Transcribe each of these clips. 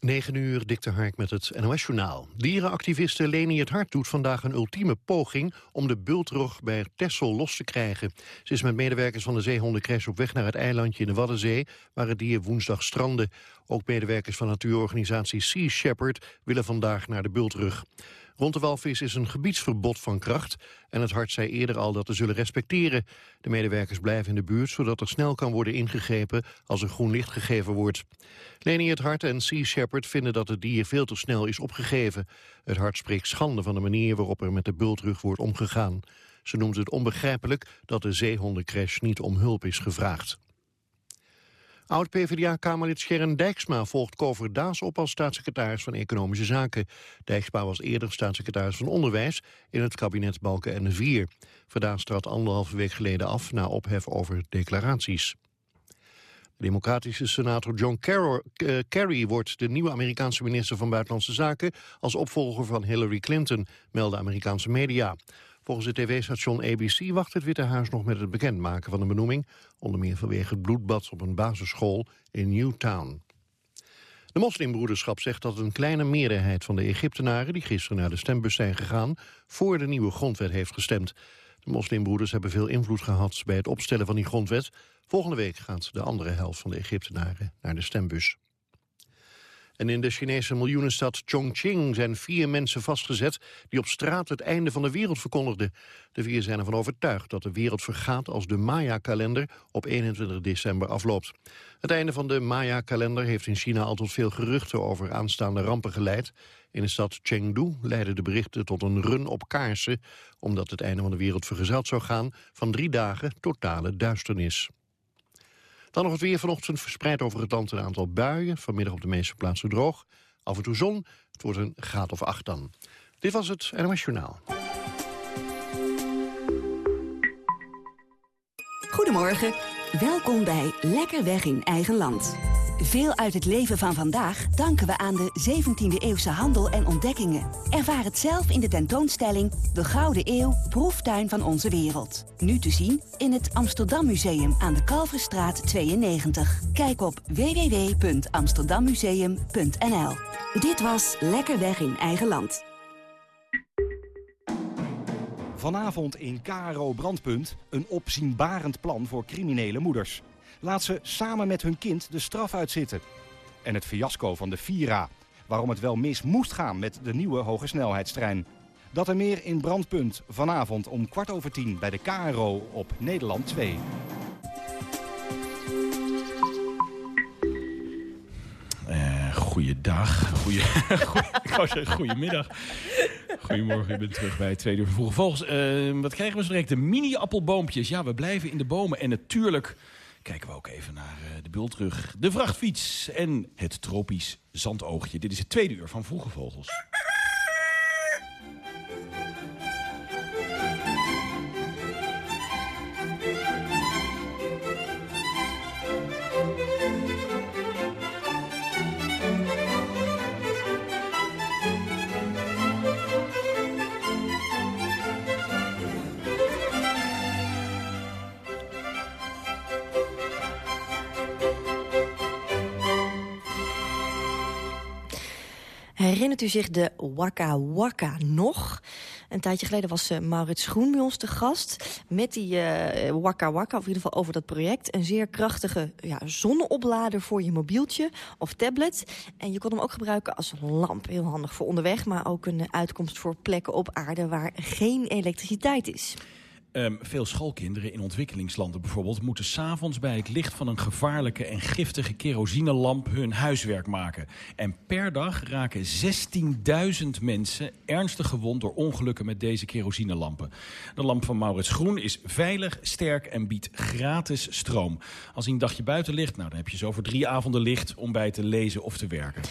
9 uur, Dikte Hark met het NOS-journaal. Dierenactiviste Leni het Hart doet vandaag een ultieme poging... om de bultrug bij Texel los te krijgen. Ze is met medewerkers van de zeehondencrash op weg naar het eilandje in de Waddenzee... waar het dier woensdag strandde. Ook medewerkers van natuurorganisatie Sea Shepherd willen vandaag naar de bultrug. Rond de walvis is een gebiedsverbod van kracht... en het hart zei eerder al dat ze zullen respecteren. De medewerkers blijven in de buurt... zodat er snel kan worden ingegrepen als er groen licht gegeven wordt. Leni het Hart en Sea Shepherd vinden dat het dier veel te snel is opgegeven. Het hart spreekt schande van de manier waarop er met de bultrug wordt omgegaan. Ze noemt het onbegrijpelijk dat de zeehondencrash niet om hulp is gevraagd. Oud-PVDA-Kamerlid Sharon Dijksma volgt Kover Daas op als staatssecretaris van Economische Zaken. Dijksma was eerder staatssecretaris van Onderwijs in het kabinet Balken en 4. Verdaas trad anderhalve week geleden af na ophef over declaraties. De democratische senator John eh, Kerry wordt de nieuwe Amerikaanse minister van Buitenlandse Zaken als opvolger van Hillary Clinton, melden Amerikaanse media. Volgens het tv-station ABC wacht het Witte Huis nog met het bekendmaken van de benoeming, onder meer vanwege het bloedbad op een basisschool in Newtown. De moslimbroederschap zegt dat een kleine meerderheid van de Egyptenaren... die gisteren naar de stembus zijn gegaan, voor de nieuwe grondwet heeft gestemd. De moslimbroeders hebben veel invloed gehad bij het opstellen van die grondwet. Volgende week gaat de andere helft van de Egyptenaren naar de stembus. En in de Chinese miljoenenstad Chongqing zijn vier mensen vastgezet... die op straat het einde van de wereld verkondigden. De vier zijn ervan overtuigd dat de wereld vergaat... als de Maya-kalender op 21 december afloopt. Het einde van de Maya-kalender heeft in China al tot veel geruchten... over aanstaande rampen geleid. In de stad Chengdu leidden de berichten tot een run op kaarsen... omdat het einde van de wereld vergezeld zou gaan... van drie dagen totale duisternis. Dan nog het weer vanochtend verspreid over het land een aantal buien. Vanmiddag op de meeste plaatsen droog. Af en toe zon. Het wordt een graad of acht dan. Dit was het NOS Journaal. Goedemorgen. Welkom bij Lekker Weg in Eigen Land. Veel uit het leven van vandaag danken we aan de 17e-eeuwse handel en ontdekkingen. Ervaar het zelf in de tentoonstelling De Gouden Eeuw, proeftuin van onze wereld. Nu te zien in het Amsterdam Museum aan de Kalverstraat 92. Kijk op www.amsterdammuseum.nl Dit was Lekker Weg in Eigen Land. Vanavond in KRO Brandpunt een opzienbarend plan voor criminele moeders laat ze samen met hun kind de straf uitzitten. En het fiasco van de Vira, waarom het wel mis moest gaan met de nieuwe hogesnelheidstrein. Dat er meer in Brandpunt vanavond om kwart over tien bij de KRO op Nederland 2. Uh, goeiedag. Goeie, zeggen goedemiddag. Goedemorgen, u bent terug bij Tweede Uur Vogels. Uh, wat krijgen we zo direct? De mini-appelboompjes. Ja, we blijven in de bomen. En natuurlijk kijken we ook even naar uh, de bultrug, de vrachtfiets en het tropisch zandoogje. Dit is het tweede uur van Vroege Vogels. Herinnert u zich de Waka Waka nog? Een tijdje geleden was uh, Maurits Groen bij ons te gast... met die uh, Waka Waka, of in ieder geval over dat project. Een zeer krachtige ja, zonneoplader voor je mobieltje of tablet. En je kon hem ook gebruiken als lamp. Heel handig voor onderweg, maar ook een uitkomst voor plekken op aarde... waar geen elektriciteit is. Um, veel schoolkinderen in ontwikkelingslanden bijvoorbeeld... moeten s'avonds bij het licht van een gevaarlijke en giftige kerosinelamp hun huiswerk maken. En per dag raken 16.000 mensen ernstig gewond door ongelukken met deze kerosinelampen. De lamp van Maurits Groen is veilig, sterk en biedt gratis stroom. Als hij een dagje buiten ligt, nou, dan heb je zo voor drie avonden licht... om bij te lezen of te werken.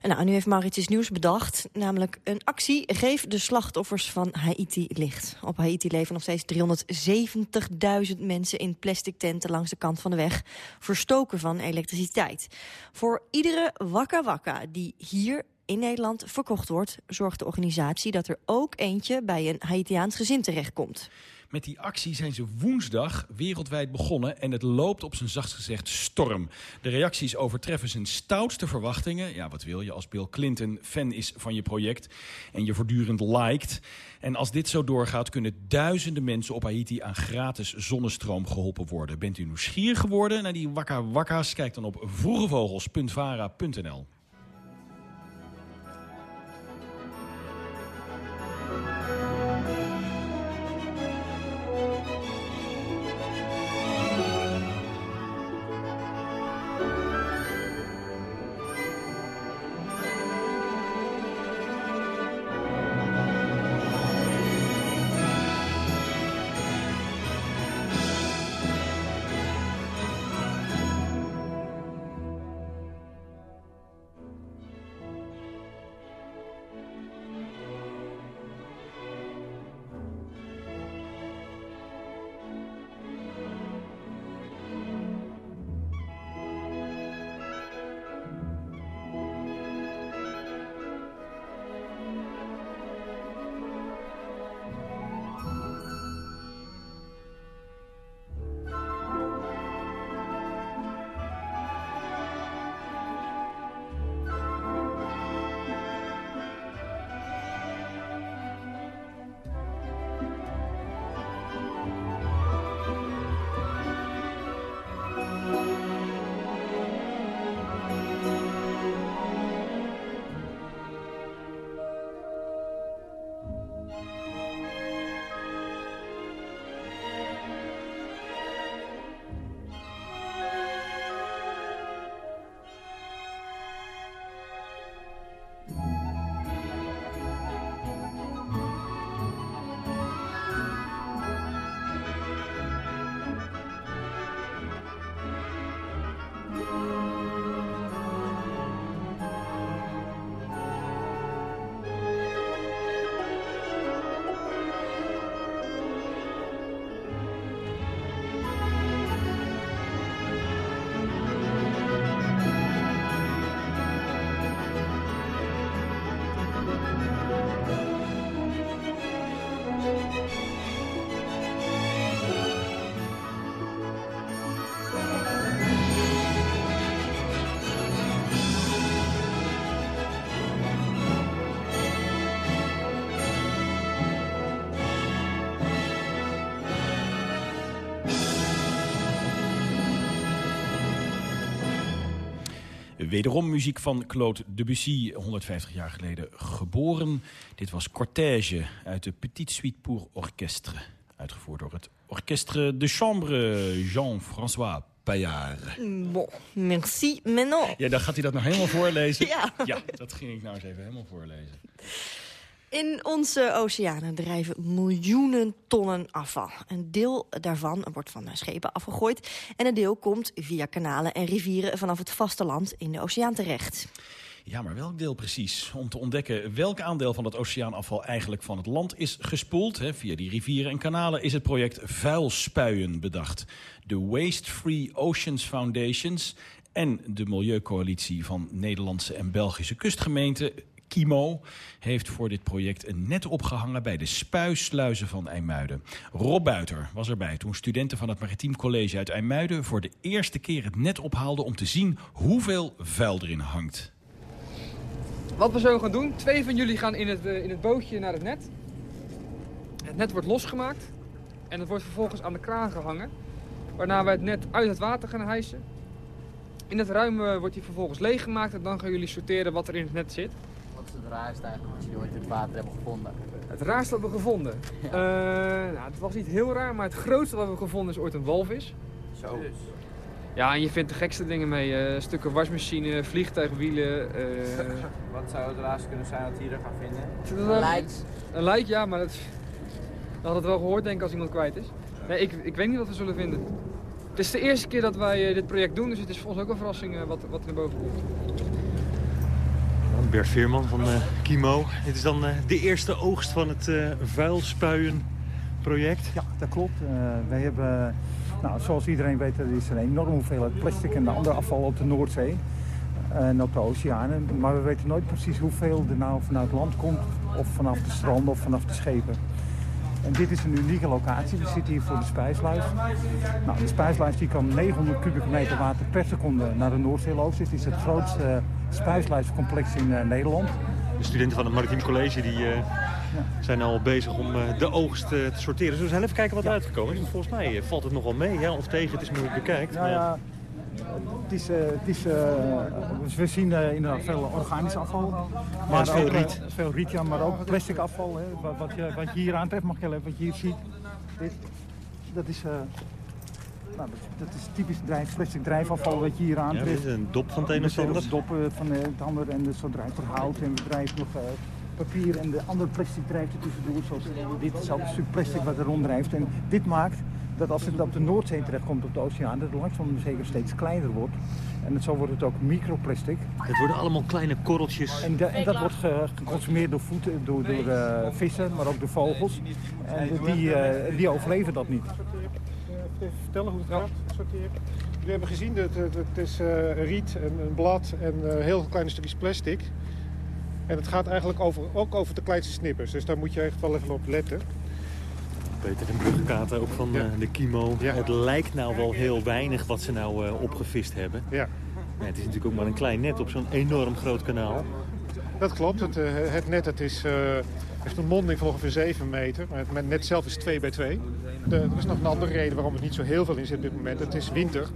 En nou, nu heeft Maurits iets nieuws bedacht. Namelijk een actie Geef de slachtoffers van Haiti licht. Op Haiti leven nog steeds 300 370.000 mensen in plastic tenten langs de kant van de weg... verstoken van elektriciteit. Voor iedere wakka wakka die hier in Nederland verkocht wordt... zorgt de organisatie dat er ook eentje bij een Haitiaans gezin terechtkomt. Met die actie zijn ze woensdag wereldwijd begonnen en het loopt op zijn zachtst gezegd storm. De reacties overtreffen zijn stoutste verwachtingen. Ja, wat wil je als Bill Clinton fan is van je project en je voortdurend liked. En als dit zo doorgaat kunnen duizenden mensen op Haiti aan gratis zonnestroom geholpen worden. Bent u nieuwsgierig geworden naar die wakka wakka's? Kijk dan op vroegevogels.vara.nl. Wederom muziek van Claude Debussy, 150 jaar geleden geboren. Dit was Cortège uit de Petite Suite pour Orchestre. Uitgevoerd door het Orchestre de Chambre Jean-François Paillard. Bon, merci, mais non. Ja, dan gaat hij dat nou helemaal voorlezen. Ja. ja, dat ging ik nou eens even helemaal voorlezen. In onze oceanen drijven miljoenen tonnen afval. Een deel daarvan wordt van schepen afgegooid... en een deel komt via kanalen en rivieren vanaf het vasteland in de oceaan terecht. Ja, maar welk deel precies? Om te ontdekken welk aandeel van het oceaanafval eigenlijk van het land is gespoeld... Hè, via die rivieren en kanalen, is het project Vuilspuien bedacht. De Waste Free Oceans Foundations en de Milieucoalitie van Nederlandse en Belgische kustgemeenten Kimo heeft voor dit project een net opgehangen bij de spuisluizen van IJmuiden. Rob Buiter was erbij toen studenten van het Maritiem College uit IJmuiden voor de eerste keer het net ophaalden om te zien hoeveel vuil erin hangt. Wat we zo gaan doen, twee van jullie gaan in het, eh, in het bootje naar het net. Het net wordt losgemaakt en het wordt vervolgens aan de kraan gehangen. Waarna we het net uit het water gaan hijsen. In het ruim eh, wordt hij vervolgens leeggemaakt en dan gaan jullie sorteren wat er in het net zit raarste eigenlijk wat jullie ooit in het water hebben gevonden? Het raarste wat we gevonden? Ja. Uh, nou, het was niet heel raar, maar het grootste wat we gevonden is ooit een walvis. Zo. Dus. Ja, en je vindt de gekste dingen mee. Uh, stukken wasmachine, vliegtuigwielen. Uh... wat zou het raarste kunnen zijn wat hier gaan vinden? Een lijk. Een lijk, ja, maar dat, dat had het wel gehoord denk ik als iemand kwijt is. Nee, ik, ik weet niet wat we zullen vinden. Het is de eerste keer dat wij dit project doen, dus het is voor ons ook een verrassing wat, wat er naar boven komt. Bert Veerman van uh, Kimo. Dit is dan uh, de eerste oogst van het uh, vuilspuien project. Ja, dat klopt. wij hebben, nou, zoals iedereen weet, er is een enorme hoeveelheid plastic en ander afval op de Noordzee. en op de oceanen. Maar we weten nooit precies hoeveel er nou vanuit land komt, of vanaf de stranden of vanaf de schepen. En dit is een unieke locatie. We zitten hier voor de spijsluis. Nou, de spijsluis die kan 900 kubieke meter water per seconde naar de Noordzee lozen. Het is het grootste spijsluiscomplex in uh, Nederland. De studenten van het Maritiem College die, uh, zijn al bezig om uh, de oogst te sorteren. Zullen we eens even kijken wat eruit gekomen is? Volgens mij valt het nogal mee, ja? of tegen. Het is moeilijk bekijkt. Ja, het is, het is, uh, we zien uh, inderdaad veel organisch afval. Maar veel riet. veel riet, ja, maar ook plastic afval. Hè, wat, wat, je, wat je hier aantreft, mag je even, wat je hier ziet. Dit, dat is... Nou, dat, dat, is typisch drijf, plastic drijfafval wat je hier aantreft. Ja, dit is een dop van het een of ander. Een dop van het ander en zo drijft er hout en we drijven nog papier en de andere plastic drijft er tussendoor. Zoals dit is ook een stuk plastic wat er ronddrijft. En dit maakt dat als het op de Noordzee terechtkomt op de oceaan, dat het langzaam zeker steeds kleiner wordt. En het, zo wordt het ook microplastic. Het worden allemaal kleine korreltjes. En, de, en dat wordt ge, geconsumeerd door voeten, door, door uh, vissen, maar ook door vogels. En die, uh, die overleven dat niet. Even vertellen hoe het gaat, sorteren. Jullie hebben gezien, dat het, het is uh, riet en een blad en heel kleine stukjes plastic. En het gaat eigenlijk over, ook over de kleinste snippers, dus daar moet je echt wel even op letten. Peter de Bruggekater, ook van ja. de Kimo. Ja. Het lijkt nou wel heel weinig wat ze nou uh, opgevist hebben. Ja. Het is natuurlijk ook maar een klein net op zo'n enorm groot kanaal. Dat klopt. Het, uh, het net het is, uh, heeft een monding van ongeveer 7 meter. Maar het net zelf is 2 bij 2. De, er is nog een andere reden waarom het niet zo heel veel in zit op dit moment. Het is winter.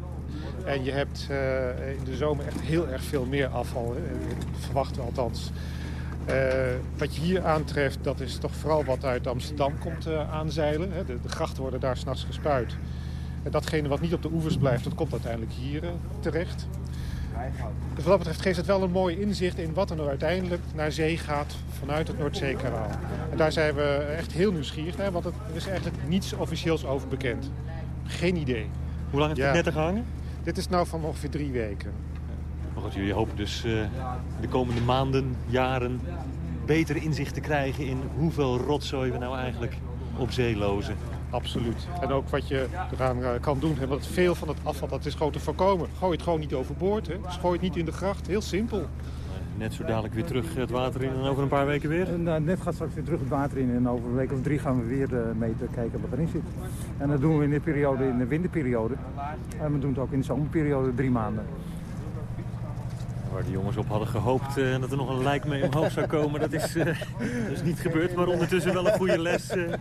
En je hebt in de zomer echt heel erg veel meer afval. Verwachten we althans. Uh, wat je hier aantreft, dat is toch vooral wat uit Amsterdam komt uh, aanzeilen. Hè. De, de, grachten worden daar s'nachts gespuit. En datgene wat niet op de oevers blijft, dat komt uiteindelijk hier uh, terecht. Dus wat dat betreft geeft het wel een mooi inzicht in wat er nou uiteindelijk naar zee gaat vanuit het Noordzeekanaal. En daar zijn we echt heel nieuwsgierig naar, want er is eigenlijk niets officieels over bekend. Geen idee. Hoe lang heeft Ja. het net gehangen? Dit is nou van ongeveer drie weken. Maar goed, jullie hopen dus eh, de komende maanden, jaren beter inzicht te krijgen in hoeveel rotzooi we nou eigenlijk op zee lozen. Absoluut. En ook wat je eraan eh, kan doen. Hè, want veel van het afval dat is gewoon te voorkomen. Gooi het gewoon niet overboord. Hè. Dus gooi het niet in de gracht. Heel simpel. Net zo dadelijk weer terug het water in en over een paar weken weer. En, uh, net gaat straks weer terug het water in en over een week of drie gaan we weer uh, meten kijken wat erin zit. En dat doen we in de periode, in de winterperiode. En we doen het ook in de zomerperiode, drie maanden. Waar de jongens op hadden gehoopt uh, dat er nog een lijk mee omhoog zou komen, dat is, uh, dat is niet gebeurd. Maar ondertussen wel een goede les. Uh,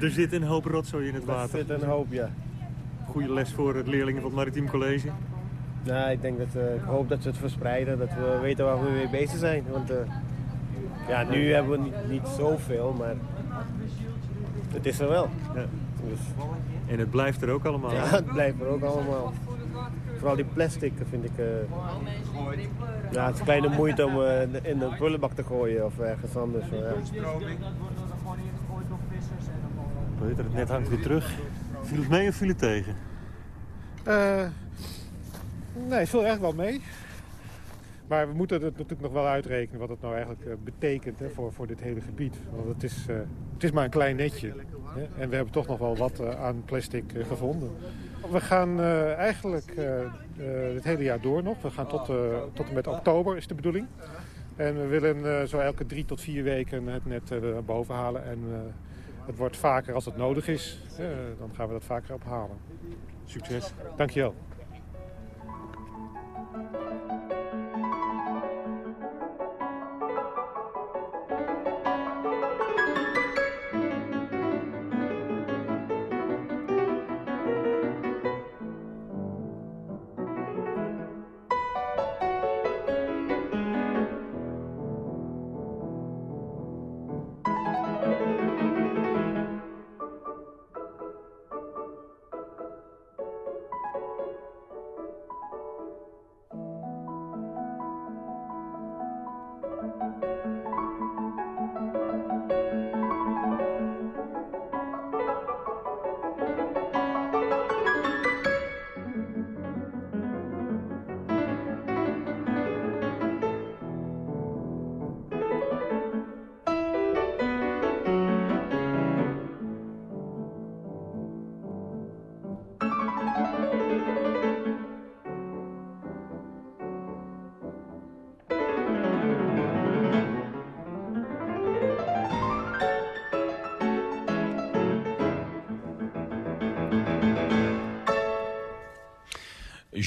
er zit een hoop rotzooi in het water. Er zit een hoop, ja. Goede les voor het leerlingen van het Maritiem College. Nou, ik denk dat ik hoop dat ze het verspreiden, dat we weten waar we mee bezig zijn. Want ja, nu hebben we niet, niet zoveel, maar het is er wel. Ja. Dus... En het blijft er ook allemaal. Ja, het blijft er ook allemaal. Vooral die plastic vind ik... Uh, ja, het is kleine moeite om uh, in de prullenbak te gooien of ergens anders. Ja. Peter, het net hangt weer terug. Viel het mee of viel het tegen? Uh, nee, het viel echt wel mee. Maar we moeten het natuurlijk nog wel uitrekenen wat het nou eigenlijk uh, betekent hè, voor, voor dit hele gebied. Want het is, uh, het is maar een klein netje. Hè, en we hebben toch nog wel wat uh, aan plastic gevonden. We gaan eigenlijk het hele jaar door nog. We gaan tot, tot en met oktober is de bedoeling. En we willen zo elke drie tot vier weken het net boven halen. En het wordt vaker als het nodig is. dan gaan we dat vaker ophalen. Succes. Dankjewel.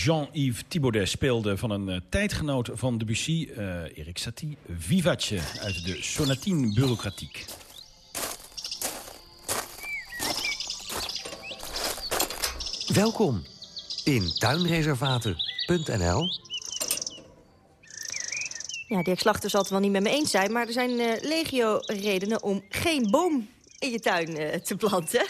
Jean-Yves Thibaudet speelde van een uh, tijdgenoot van Debussy, uh, Erik Satie, Vivace uit de Sonatine Bureaucratique. Welkom in tuinreservaten.nl. Ja, Dirk Slachter zal het wel niet met me eens zijn... maar er zijn uh, legio redenen om geen boom in je tuin uh, te planten.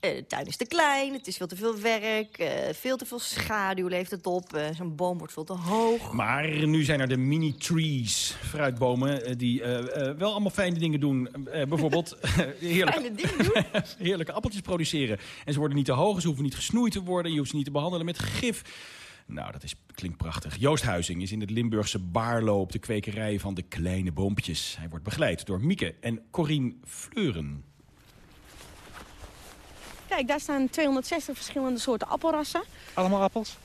Uh, de tuin is te klein, het is veel te veel werk, uh, veel te veel schaduw leeft het op. Zo'n boom wordt veel te hoog. Maar nu zijn er de mini-trees, fruitbomen, die wel allemaal fijne dingen doen. bijvoorbeeld heerlijke, fijne dingen doen? heerlijke appeltjes produceren. En ze worden niet te hoog, ze hoeven niet gesnoeid te worden. Je hoeft ze niet te behandelen met gif. Nou, dat is, klinkt prachtig. Joost Huizing is in het Limburgse Baarlo op de kwekerij van de kleine boompjes. Hij wordt begeleid door Mieke en Corine Fleuren. Kijk, daar staan 260 verschillende soorten appelrassen. Allemaal appels?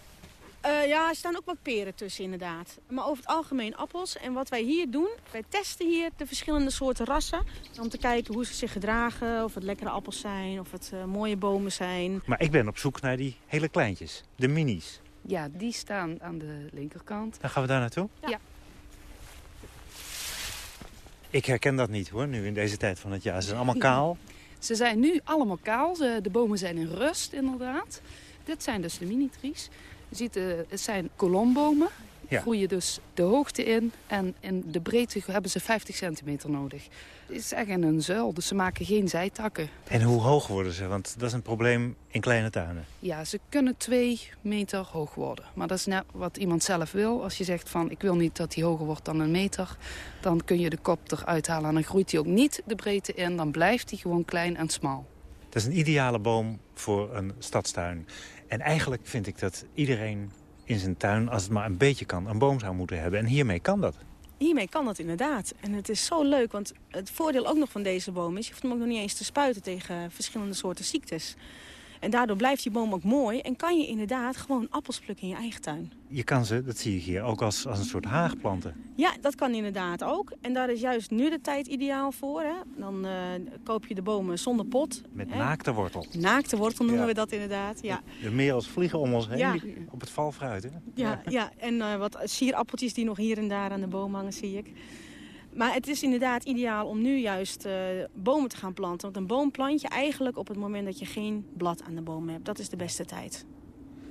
Uh, ja, er staan ook wat peren tussen inderdaad. Maar over het algemeen appels. En wat wij hier doen, wij testen hier de verschillende soorten rassen. Om te kijken hoe ze zich gedragen, of het lekkere appels zijn, of het uh, mooie bomen zijn. Maar ik ben op zoek naar die hele kleintjes, de minis. Ja, die staan aan de linkerkant. Dan gaan we daar naartoe? Ja. ja. Ik herken dat niet hoor, nu in deze tijd van het jaar. Ze zijn allemaal kaal. Ze zijn nu allemaal kaal. De bomen zijn in rust inderdaad. Dit zijn dus de mini-trees. Je ziet, uh, het zijn kolombomen. Ja. Groeien dus de hoogte in. En in de breedte hebben ze 50 centimeter nodig. Het is echt in een zuil, dus ze maken geen zijtakken. En hoe hoog worden ze? Want dat is een probleem in kleine tuinen. Ja, ze kunnen twee meter hoog worden. Maar dat is net wat iemand zelf wil. Als je zegt van ik wil niet dat hij hoger wordt dan een meter... dan kun je de kop eruit halen en dan groeit hij ook niet de breedte in. Dan blijft hij gewoon klein en smal. Dat is een ideale boom voor een stadstuin. En eigenlijk vind ik dat iedereen in zijn tuin, als het maar een beetje kan, een boom zou moeten hebben. En hiermee kan dat. Hiermee kan dat inderdaad. En het is zo leuk, want het voordeel ook nog van deze boom is... je hoeft hem ook nog niet eens te spuiten tegen verschillende soorten ziektes. En daardoor blijft die boom ook mooi en kan je inderdaad gewoon appels plukken in je eigen tuin. Je kan ze, dat zie ik hier, ook als, als een soort haag planten. Ja, dat kan inderdaad ook. En daar is juist nu de tijd ideaal voor. Hè. Dan uh, koop je de bomen zonder pot. Met hè. naakte wortel. Naakte wortel noemen Ja. we dat inderdaad, ja. De merels vliegen om ons heen Ja. op het valfruit. Hè? Ja, ja. en eh, wat sierappeltjes die nog hier en daar aan de boom hangen, zie ik. Maar het is inderdaad ideaal om nu juist eh, bomen te gaan planten. Want een boom plant je eigenlijk op het moment dat je geen blad aan de boom hebt. Dat is de beste tijd.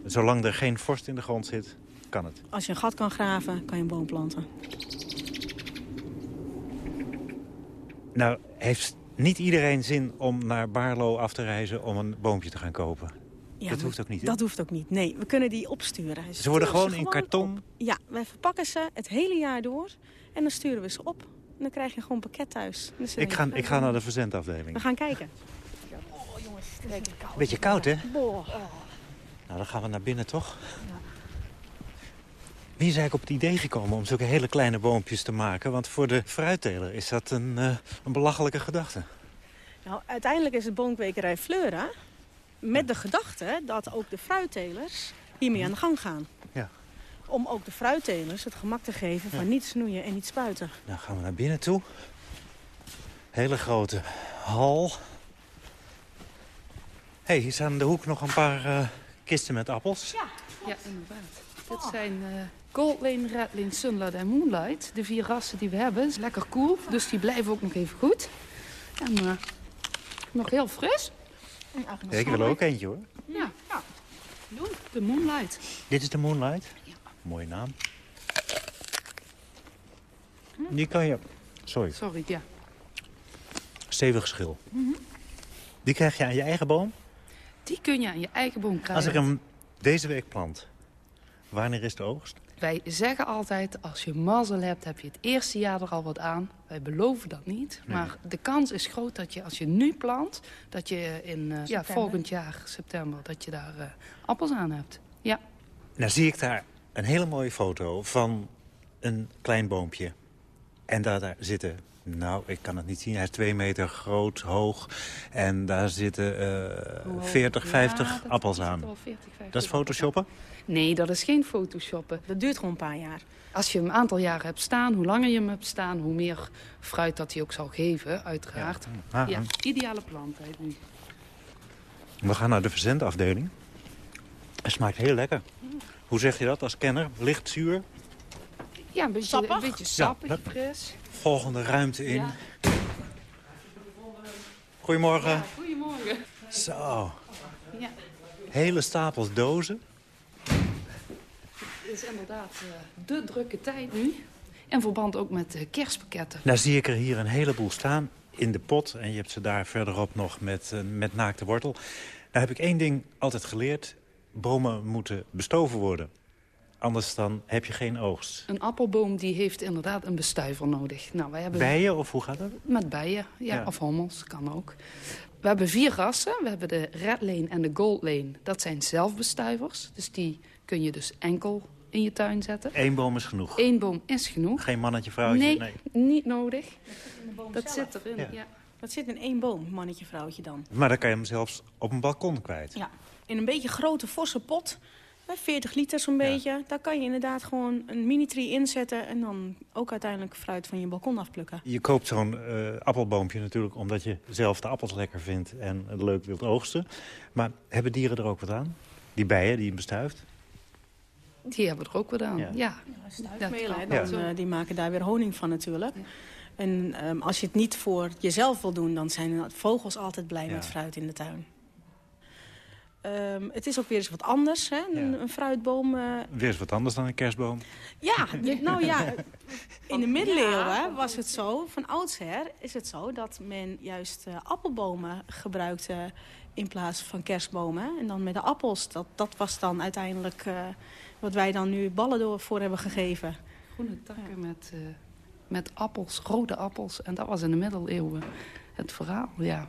Zolang er geen vorst in de grond zit, kan het. Als je een gat kan graven, kan je een boom planten. Nou, heeft niet iedereen zin om naar Baarlo af te reizen om een boompje te gaan kopen? Ja, dat hoeft ook niet? Dat hoeft ook niet. Nee, we kunnen die opsturen. Ze worden gewoon in karton? op. Ja, wij verpakken ze het hele jaar door. En dan sturen we ze op. En dan krijg je gewoon een pakket thuis. Dus, Ik ga, ik ga naar de verzendafdeling. We gaan kijken. Oh jongens, het is koud. Beetje koud, hè? Boah. Nou, dan gaan we naar binnen, toch? Wie is eigenlijk op het idee gekomen om zulke hele kleine boompjes te maken? Want voor de fruitteler is dat een, eh, een belachelijke gedachte. Nou, uiteindelijk is het boomkwekerij Fleura met de gedachte dat ook de fruittelers hiermee aan de gang gaan. Ja. Om ook de fruittelers het gemak te geven van niet snoeien en niet spuiten. Nou gaan we naar binnen toe. Hele grote hal. Hé, hey, hier staan de hoek nog een paar eh, kisten met appels. Ja, ja inderdaad. Dit zijn eh Gold Lane, Red Lane, Sunlight en Moonlight. De vier rassen die we hebben. is lekker koel, dus die blijven ook nog even goed. En eh, nog heel fris. Ja, ik wil er ook eentje, hoor. Ja, ja. Doen. De Moonlight. Dit is de Moonlight. Mooie naam. Die kan je... Sorry, Sorry, ja. stevig schil. Die krijg je aan je eigen boom. Die kun je aan je eigen boom krijgen. Als ik hem deze week plant, wanneer is de oogst? Wij zeggen altijd, als je mazzel hebt, heb je het eerste jaar er al wat aan. Wij beloven dat niet. Nee. Maar de kans is groot dat je, als je nu plant, dat je in eh, ja, volgend jaar, september, dat je daar eh, appels aan hebt. Ja. Nou zie ik daar een hele mooie foto van een klein boompje. En daar, daar zitten, nou, ik kan het niet zien, hij is twee meter groot, hoog. En daar zitten hoog? 40, Ja, 50 dat appels aan. wel 40, 50 Dat is photoshoppen? Nee, dat is geen photoshoppen. Dat duurt gewoon een paar jaar. Als je hem een aantal jaren hebt staan, hoe langer je hem hebt staan... hoe meer fruit dat hij ook zal geven, uiteraard. Ja, ah. ideale planttijd nu. We gaan naar de verzendafdeling. Het smaakt heel lekker. Hoe zeg je dat als kenner? Licht zuur? Ja, een beetje, een beetje sappig, Ja, fris. Volgende ruimte in. Ja. Goedemorgen. Goedemorgen. Zo, Ja, hele stapels dozen. het is inderdaad eh, de drukke tijd nu. In verband ook met de kerstpakketten. Nou zie ik er hier een heleboel staan in de pot. En je hebt ze daar verderop nog met, eh, met naakte wortel. Nou heb ik één ding altijd geleerd. Bomen moeten bestoven worden. Anders dan heb je geen oogst. Een appelboom die heeft inderdaad een bestuiver nodig. Nou, wij hebben... Bijen of hoe gaat dat? Met bijen, ja, Ja. of hommels, kan ook. We hebben vier rassen. We hebben de Red Lane en de Gold Lane. Dat zijn zelfbestuivers. Dus die kun je dus enkel in je tuin zetten. Eén boom is genoeg. Eén boom is genoeg. Geen mannetje, vrouwtje. Nee, niet nodig. Dat zit erin, Ja. ja. Dat zit in één boom, mannetje, vrouwtje dan. Maar dan kan je hem zelfs op een balkon kwijt. Ja, in een beetje grote, forse pot. hè, 40 liter zo'n beetje. Daar kan je inderdaad gewoon een mini-tree inzetten... en dan ook uiteindelijk fruit van je balkon afplukken. Je koopt zo'n eh, appelboompje natuurlijk omdat je zelf de appels lekker vindt en het leuk wilt oogsten. Maar hebben dieren er ook wat aan? Die bijen die hem bestuift? Die hebben we er ook weer aan, Ja. ja. Klopt. dan, eh, die maken daar weer honing van natuurlijk. En ehm, als je het niet voor jezelf wil doen... dan zijn vogels altijd blij Ja. met fruit in de tuin. Ehm, het is ook weer eens wat anders, hè? Een, een fruitboom. eh, Weer eens wat anders dan een kerstboom. Ja, nou ja, in de middeleeuwen was het zo, van oudsher is het zo... dat men juist eh, appelbomen gebruikte in plaats van kerstbomen. En dan met de appels, dat, dat was dan uiteindelijk eh, wat wij dan nu ballen door voor hebben gegeven. Groene takken met, eh, met appels, rode appels. En dat was in de middeleeuwen het verhaal, ja.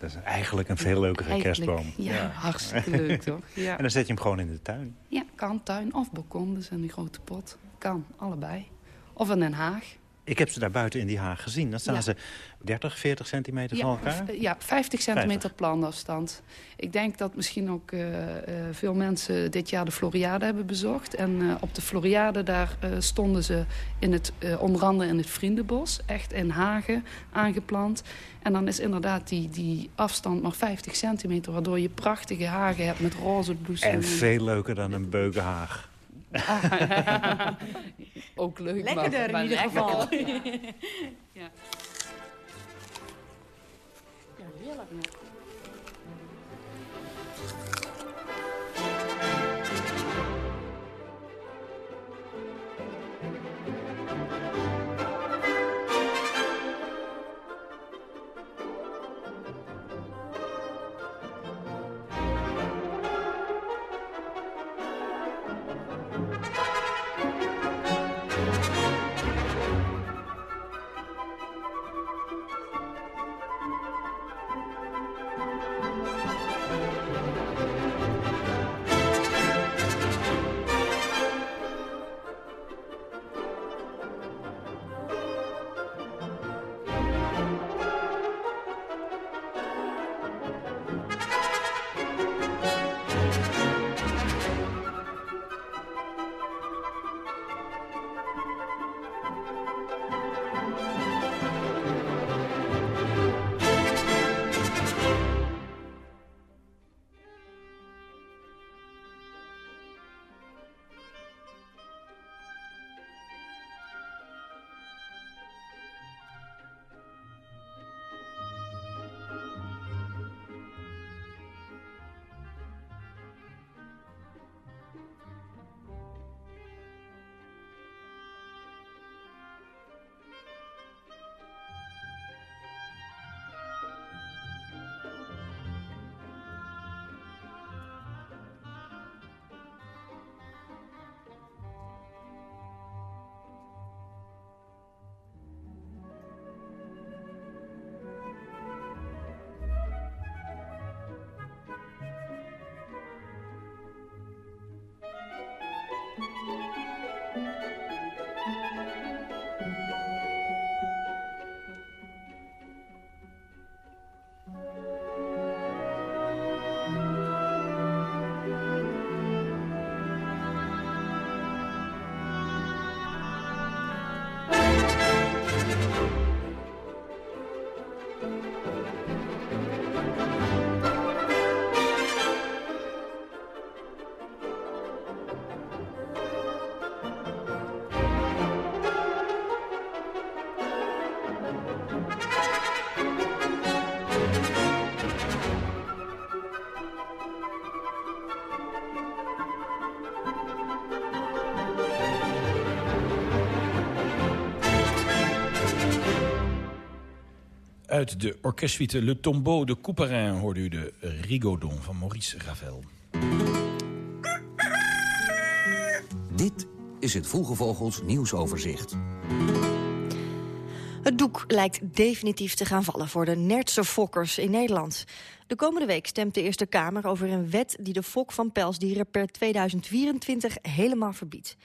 Dat is eigenlijk een veel leukere Eigenlijk, kerstboom. ja, hartstikke leuk, toch? Ja. En dan zet je hem gewoon in de tuin. Ja, kan tuin of balkon, dus in die grote pot. Kan, allebei. Of in Den Haag. Ik heb ze daar buiten in die haag gezien. Dan staan Ja. ze 30, 40 centimeter van elkaar. ja, 50 centimeter planafstand. Ik denk dat misschien ook eh, eh, veel mensen dit jaar de Floriade hebben bezocht. En eh, op de Floriade daar stonden ze in het, onder andere in het Vriendenbos. Echt in hagen aangeplant. En dan is inderdaad die, die afstand maar 50 centimeter... waardoor je prachtige hagen hebt met roze bloesem. En veel leuker dan een beukenhaag. ook leuk, Lekkerder in maar ieder lekker. geval. ja. Ja, heerlijk. Uit de orkestsuite Le Tombeau de Couperin hoorde u de Rigaudon van Maurice Ravel. Dit is het Vroege Vogels nieuwsoverzicht. Het doek lijkt definitief te gaan vallen voor de Nertse fokkers in Nederland. De komende week stemt de Eerste Kamer over een wet die de fok van pelsdieren per 2024 helemaal verbiedt.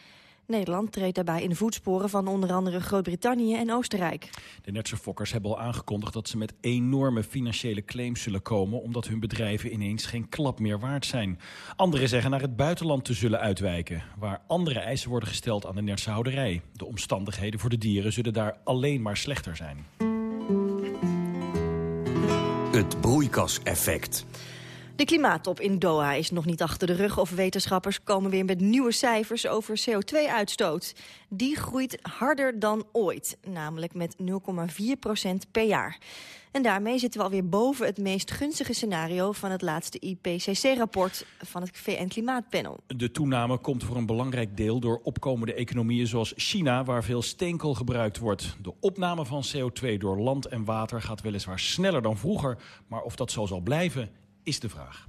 Nederland treedt daarbij in de voetsporen van onder andere Groot-Brittannië en Oostenrijk. De Nertse fokkers hebben al aangekondigd dat ze met enorme financiële claims zullen komen... omdat hun bedrijven ineens geen klap meer waard zijn. Anderen zeggen naar het buitenland te zullen uitwijken... waar andere eisen worden gesteld aan de Nertse houderij. De omstandigheden voor de dieren zullen daar alleen maar slechter zijn. Het broeikaseffect. De klimaattop in Doha is nog niet achter de rug... of wetenschappers komen weer met nieuwe cijfers over CO2-uitstoot. Die groeit harder dan ooit, namelijk met 0,4% per jaar. En daarmee zitten we alweer boven het meest gunstige scenario... van het laatste IPCC-rapport van het VN-klimaatpanel. De toename komt voor een belangrijk deel door opkomende economieën zoals China... waar veel steenkool gebruikt wordt. De opname van CO2 door land en water gaat weliswaar sneller dan vroeger... maar of dat zo zal blijven is de vraag.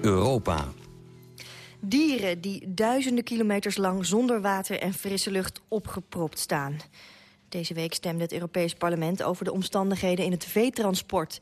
Europa. Dieren die duizenden kilometers lang zonder water en frisse lucht opgepropt staan. Deze week stemde het Europees Parlement over de omstandigheden in het veetransport.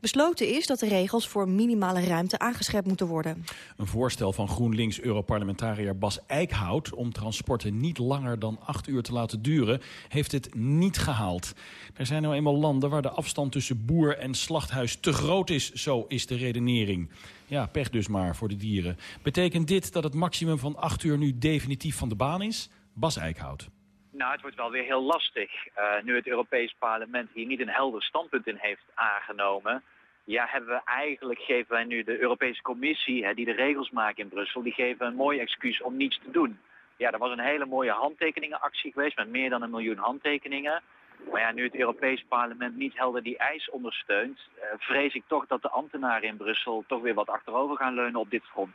Besloten is dat de regels voor minimale ruimte aangescherpt moeten worden. Een voorstel van GroenLinks-Europarlementariër Bas Eickhout... om transporten niet langer dan acht uur te laten duren... heeft het niet gehaald. Er zijn nou eenmaal landen waar de afstand tussen boer en slachthuis te groot is. Zo is de redenering. Ja, pech dus maar voor de dieren. Betekent dit dat het maximum van acht uur nu definitief van de baan is? Bas Eickhout. Nou, het wordt wel weer heel lastig. Uh, nu het Europees Parlement hier niet een helder standpunt in heeft aangenomen. Ja, hebben we eigenlijk, geven wij nu de Europese Commissie, hè, die de regels maakt in Brussel, die geven een mooi excuus om niets te doen. Ja, er was een hele mooie handtekeningenactie geweest met meer dan een miljoen handtekeningen. Maar ja, nu het Europees Parlement niet helder die eis ondersteunt, uh, vrees ik toch dat de ambtenaren in Brussel toch weer wat achterover gaan leunen op dit front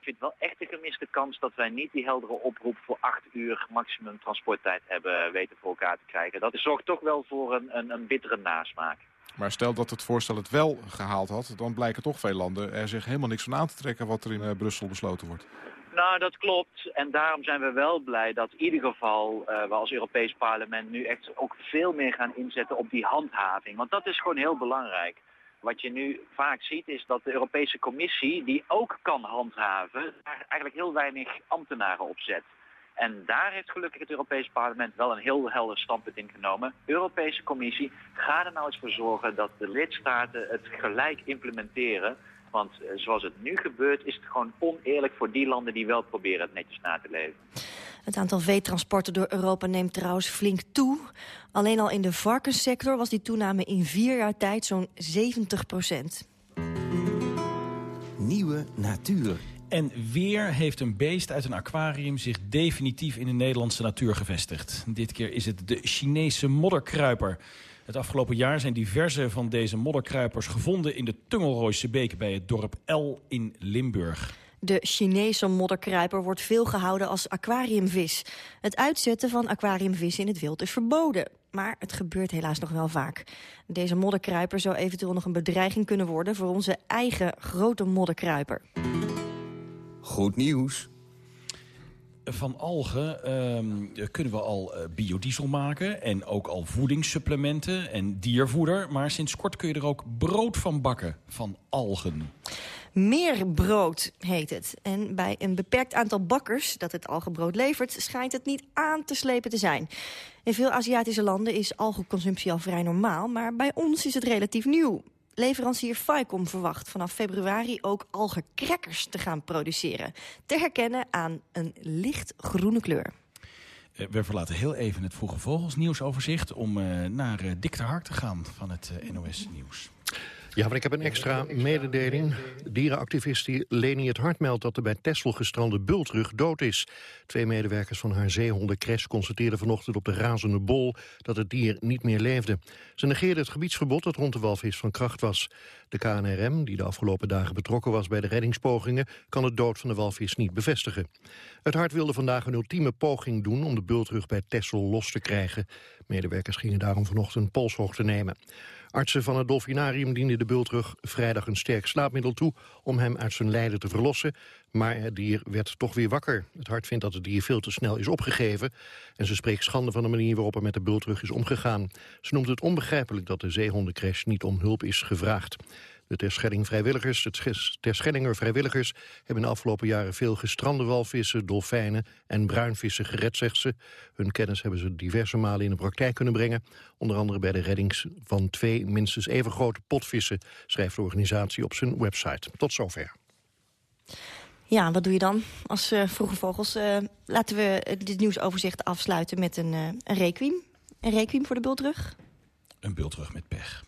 vind wel echt een gemiste kans dat wij niet die heldere oproep voor acht uur maximum transporttijd hebben weten voor elkaar te krijgen. Dat zorgt toch wel voor een, een, een bittere nasmaak. Maar stel dat het voorstel het wel gehaald had, dan blijken toch veel landen er zich helemaal niks van aan te trekken wat er in uh, Brussel besloten wordt. Nou, dat klopt. En daarom zijn we wel blij dat in ieder geval uh, we als Europees parlement nu echt ook veel meer gaan inzetten op die handhaving. Want dat is gewoon heel belangrijk. Wat je nu vaak ziet is dat de Europese Commissie, die ook kan handhaven, daar eigenlijk heel weinig ambtenaren op zet. En daar heeft gelukkig het Europees Parlement wel een heel helder standpunt in genomen. Europese Commissie, ga er nou eens voor zorgen dat de lidstaten het gelijk implementeren. Want eh, zoals het nu gebeurt is het gewoon oneerlijk voor die landen die wel proberen het netjes na te leven. Het aantal veetransporten door Europa neemt trouwens flink toe. Alleen al in de varkenssector was die toename in vier jaar tijd zo'n 70 procent. Nieuwe natuur. En weer heeft een beest uit een aquarium zich definitief in de Nederlandse natuur gevestigd. Dit keer is het de Chinese modderkruiper. Het afgelopen jaar zijn diverse van deze modderkruipers gevonden in de Tungelrooise beek bij het dorp El in Limburg. De Chinese modderkruiper wordt veel gehouden als aquariumvis. Het uitzetten van aquariumvissen in het wild is verboden. Maar het gebeurt helaas nog wel vaak. Deze modderkruiper zou eventueel nog een bedreiging kunnen worden... voor onze eigen grote modderkruiper. Goed nieuws. Van algen uh, kunnen we al uh, biodiesel maken en ook al voedingssupplementen en diervoeder. Maar sinds kort kun je er ook brood van bakken van algen. Meer brood heet het. En bij een beperkt aantal bakkers dat het algebrood levert... schijnt het niet aan te slepen te zijn. In veel Aziatische landen is algenconsumptie al vrij normaal... maar bij ons is het relatief nieuw. Leverancier Ficom verwacht vanaf februari ook algencrackers te gaan produceren. Te herkennen aan een lichtgroene kleur. Uh, we verlaten heel even het Vroege Vogels nieuwsoverzicht... om uh, naar uh, Dick de Hark te gaan van het NOS Nieuws. Ja, maar ik heb een extra mededeling. Dierenactivist Leni het Hart meldt dat de bij Texel gestrande bultrug dood is. Twee medewerkers van haar zeehondencrash constateerden vanochtend op de razende bol dat het dier niet meer leefde. Ze negeerden het gebiedsverbod dat rond de walvis van kracht was. De KNRM, die de afgelopen dagen betrokken was bij de reddingspogingen, kan het dood van de walvis niet bevestigen. Het Hart wilde vandaag een ultieme poging doen om de bultrug bij Texel los te krijgen. Medewerkers gingen daarom vanochtend polshoogte nemen. Artsen van het Dolfinarium dienden de bultrug vrijdag een sterk slaapmiddel toe om hem uit zijn lijden te verlossen. Maar het dier werd toch weer wakker. Het hart vindt dat het dier veel te snel is opgegeven. En ze spreekt schande van de manier waarop er met de bultrug is omgegaan. Ze noemt het onbegrijpelijk dat de zeehondencrash niet om hulp is gevraagd. De Terschelling vrijwilligers, de Terschellinger vrijwilligers hebben de afgelopen jaren veel gestrande walvissen, dolfijnen en bruinvissen gered, zegt ze. Hun kennis hebben ze diverse malen in de praktijk kunnen brengen. Onder andere bij de redding van twee minstens even grote potvissen, schrijft de organisatie op zijn website. Tot zover. Ja, wat doe je dan als uh, vroege vogels? Uh, laten we dit nieuwsoverzicht afsluiten met een, uh, een requiem. Een requiem voor de bultrug? Een bultrug met pech.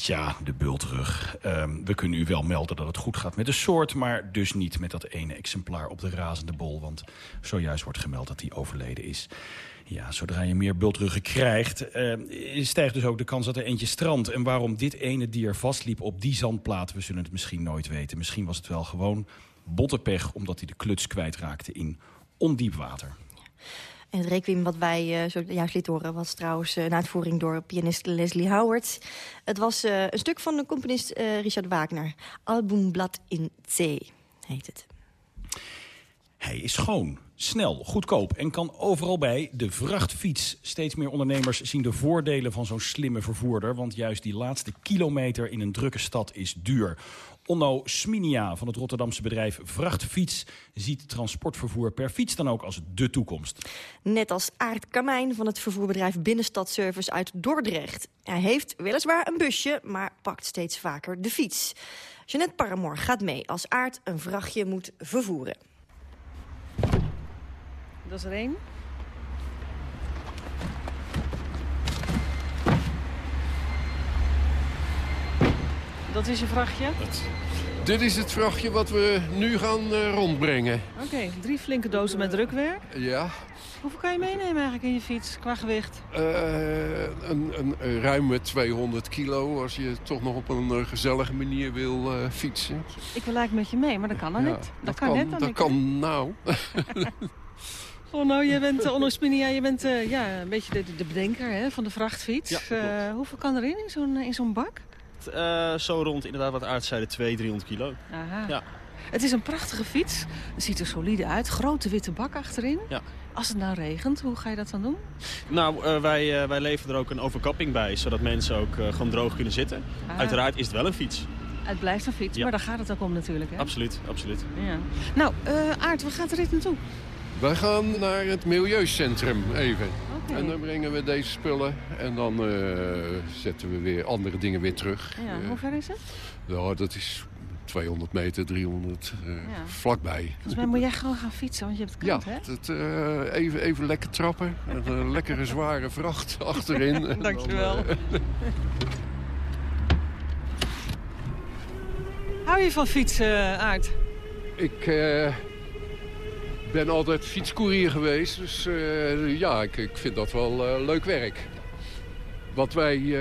Tja, de bultrug. Um, we kunnen u wel melden dat het goed gaat met de soort... maar dus niet met dat ene exemplaar op de razende bol. Want zojuist wordt gemeld dat hij overleden is. Ja, zodra je meer bultruggen krijgt, uh, stijgt dus ook de kans dat er eentje strandt. En waarom dit ene dier vastliep op die zandplaat, we zullen het misschien nooit weten. Misschien was het wel gewoon botterpech, omdat hij de kluts kwijtraakte in ondiep water. Het requiem wat wij uh, zojuist lieten horen... was trouwens uh, een uitvoering door pianist Leslie Howard. Het was uh, een stuk van de componist Richard Wagner. Albumblad in C heet het. Hij is schoon, snel, goedkoop en kan overal bij de vrachtfiets. Steeds meer ondernemers zien de voordelen van zo'n slimme vervoerder... want juist die laatste kilometer in een drukke stad is duur. Onno Sminia van het Rotterdamse bedrijf Vrachtfiets... ziet transportvervoer per fiets dan ook als de toekomst. Net als Aart Kamijn van het vervoerbedrijf Binnenstadservice uit Dordrecht. Hij heeft weliswaar een busje, maar pakt steeds vaker de fiets. Jeanette Paramoor gaat mee als Aart een vrachtje moet vervoeren. Dat is er één. Dat is je vrachtje? Dit is het vrachtje wat we nu gaan uh, rondbrengen. Oké, drie flinke dozen met drukwerk. Ja. Hoeveel kan je meenemen eigenlijk in je fiets qua gewicht? Uh, een, een, ruime 200 kilo als je toch nog op een uh, gezellige manier wil fietsen. Ik wil eigenlijk met je mee, maar dat kan dan ja, niet. Dat, dat kan, kan, net dan Dat ik, kan nou. Oh, nou, jij bent, Onno Spinia, je bent ja, een beetje de, de bedenker hè, van de vrachtfiets. Ja, hoeveel kan erin in zo'n in zo'n bak? Uh, zo rond inderdaad wat aardszijde 200, 300 kilo. Aha. Ja. Het is een prachtige fiets. Het ziet er solide uit. Grote witte bak achterin. Ja. Als het nou regent, hoe ga je dat dan doen? Nou, uh, wij, uh, wij leveren er ook een overkapping bij, zodat mensen ook gewoon droog kunnen zitten. Uiteraard is het wel een fiets. Het blijft een fiets, Ja. maar daar gaat het ook om natuurlijk. Hè? Absoluut, absoluut. Ja. Nou, Aard, waar gaat de rit naartoe? Wij gaan naar het milieucentrum even. Okay. En dan brengen we deze spullen en dan uh, zetten we weer andere dingen weer terug. Ja, hoe ver is het? Nou, dat is 200 meter, 300, uh, ja. vlakbij. Volgens mij moet jij gewoon gaan fietsen, want je hebt het ja, hè? Het, uh, even, even lekker trappen. En een lekkere zware vracht achterin. Dankjewel. Dan, Hou je van fietsen, Aard? Ik ben altijd fietscourier geweest, dus uh, ja, ik, ik, vind dat wel uh, leuk werk. Wat wij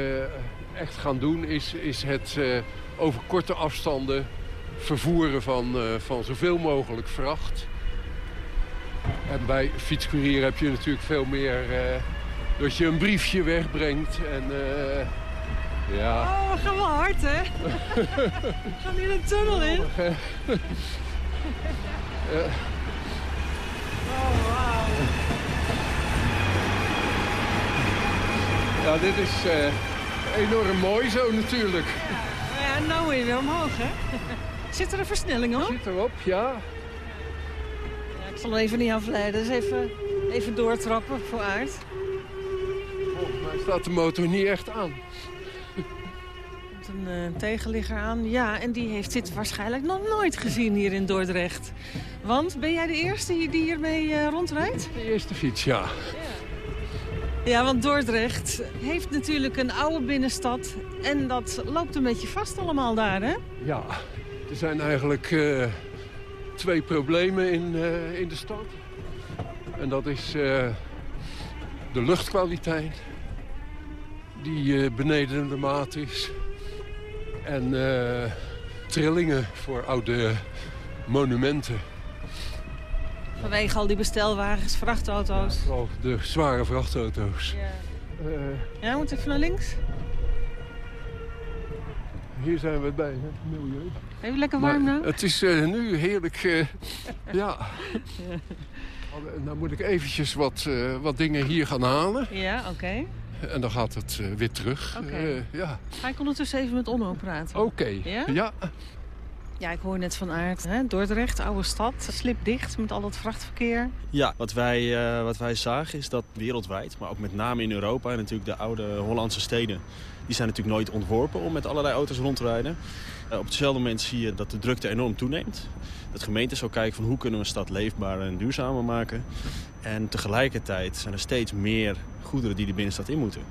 echt gaan doen is, is het over korte afstanden vervoeren van, van zoveel mogelijk vracht. En bij fietscourier heb je natuurlijk veel meer dat je een briefje wegbrengt en... Ja. Oh, we gaan wel hard, hè? we gaan hier een tunnel in. ja. Oh, dit is uh, enorm mooi zo natuurlijk. Ja, ja nou moet je weer omhoog, hè? Zit er een versnelling op? Zit erop, ja. ja ik zal even niet afleiden, dus even, even doortrappen voor aard. Volgens mij staat de motor niet echt aan een uh, tegenligger aan. Ja, en die heeft dit waarschijnlijk nog nooit gezien hier in Dordrecht. Want ben jij de eerste die hiermee uh, rondrijdt? De eerste fiets, ja. ja. Want Dordrecht heeft natuurlijk een oude binnenstad. En dat loopt een beetje vast allemaal daar, hè? Ja, er zijn eigenlijk uh, twee problemen in, in de stad. En dat is de luchtkwaliteit. Die beneden de maat is. En uh, trillingen voor oude monumenten. Vanwege al die bestelwagens, vrachtauto's. Ja, vooral de zware vrachtauto's. Ja, uh, ja moet even naar links. Hier zijn we bij het milieu. Even lekker warm nou? Het is uh, nu heerlijk, ja. ja. Nou moet ik eventjes wat, wat dingen hier gaan halen. Ja, oké. Okay. En dan gaat het uh, weer terug. Okay. Uh, ja. Ga ik ondertussen even met Onno praten? Oké. Okay. Ja? ja? Ja, ik hoor net van Aard. Hè? Dordrecht, oude stad, slipdicht met al dat vrachtverkeer. Ja, wat wij, uh, wat wij zagen is dat wereldwijd, maar ook met name in Europa... en natuurlijk de oude Hollandse steden... die zijn natuurlijk nooit ontworpen om met allerlei auto's rond te rijden. op hetzelfde moment zie je dat de drukte enorm toeneemt. Dat gemeentes ook kijken van hoe kunnen we een stad leefbaar en duurzamer maken. En tegelijkertijd zijn er steeds meer goederen die de binnenstad in moeten.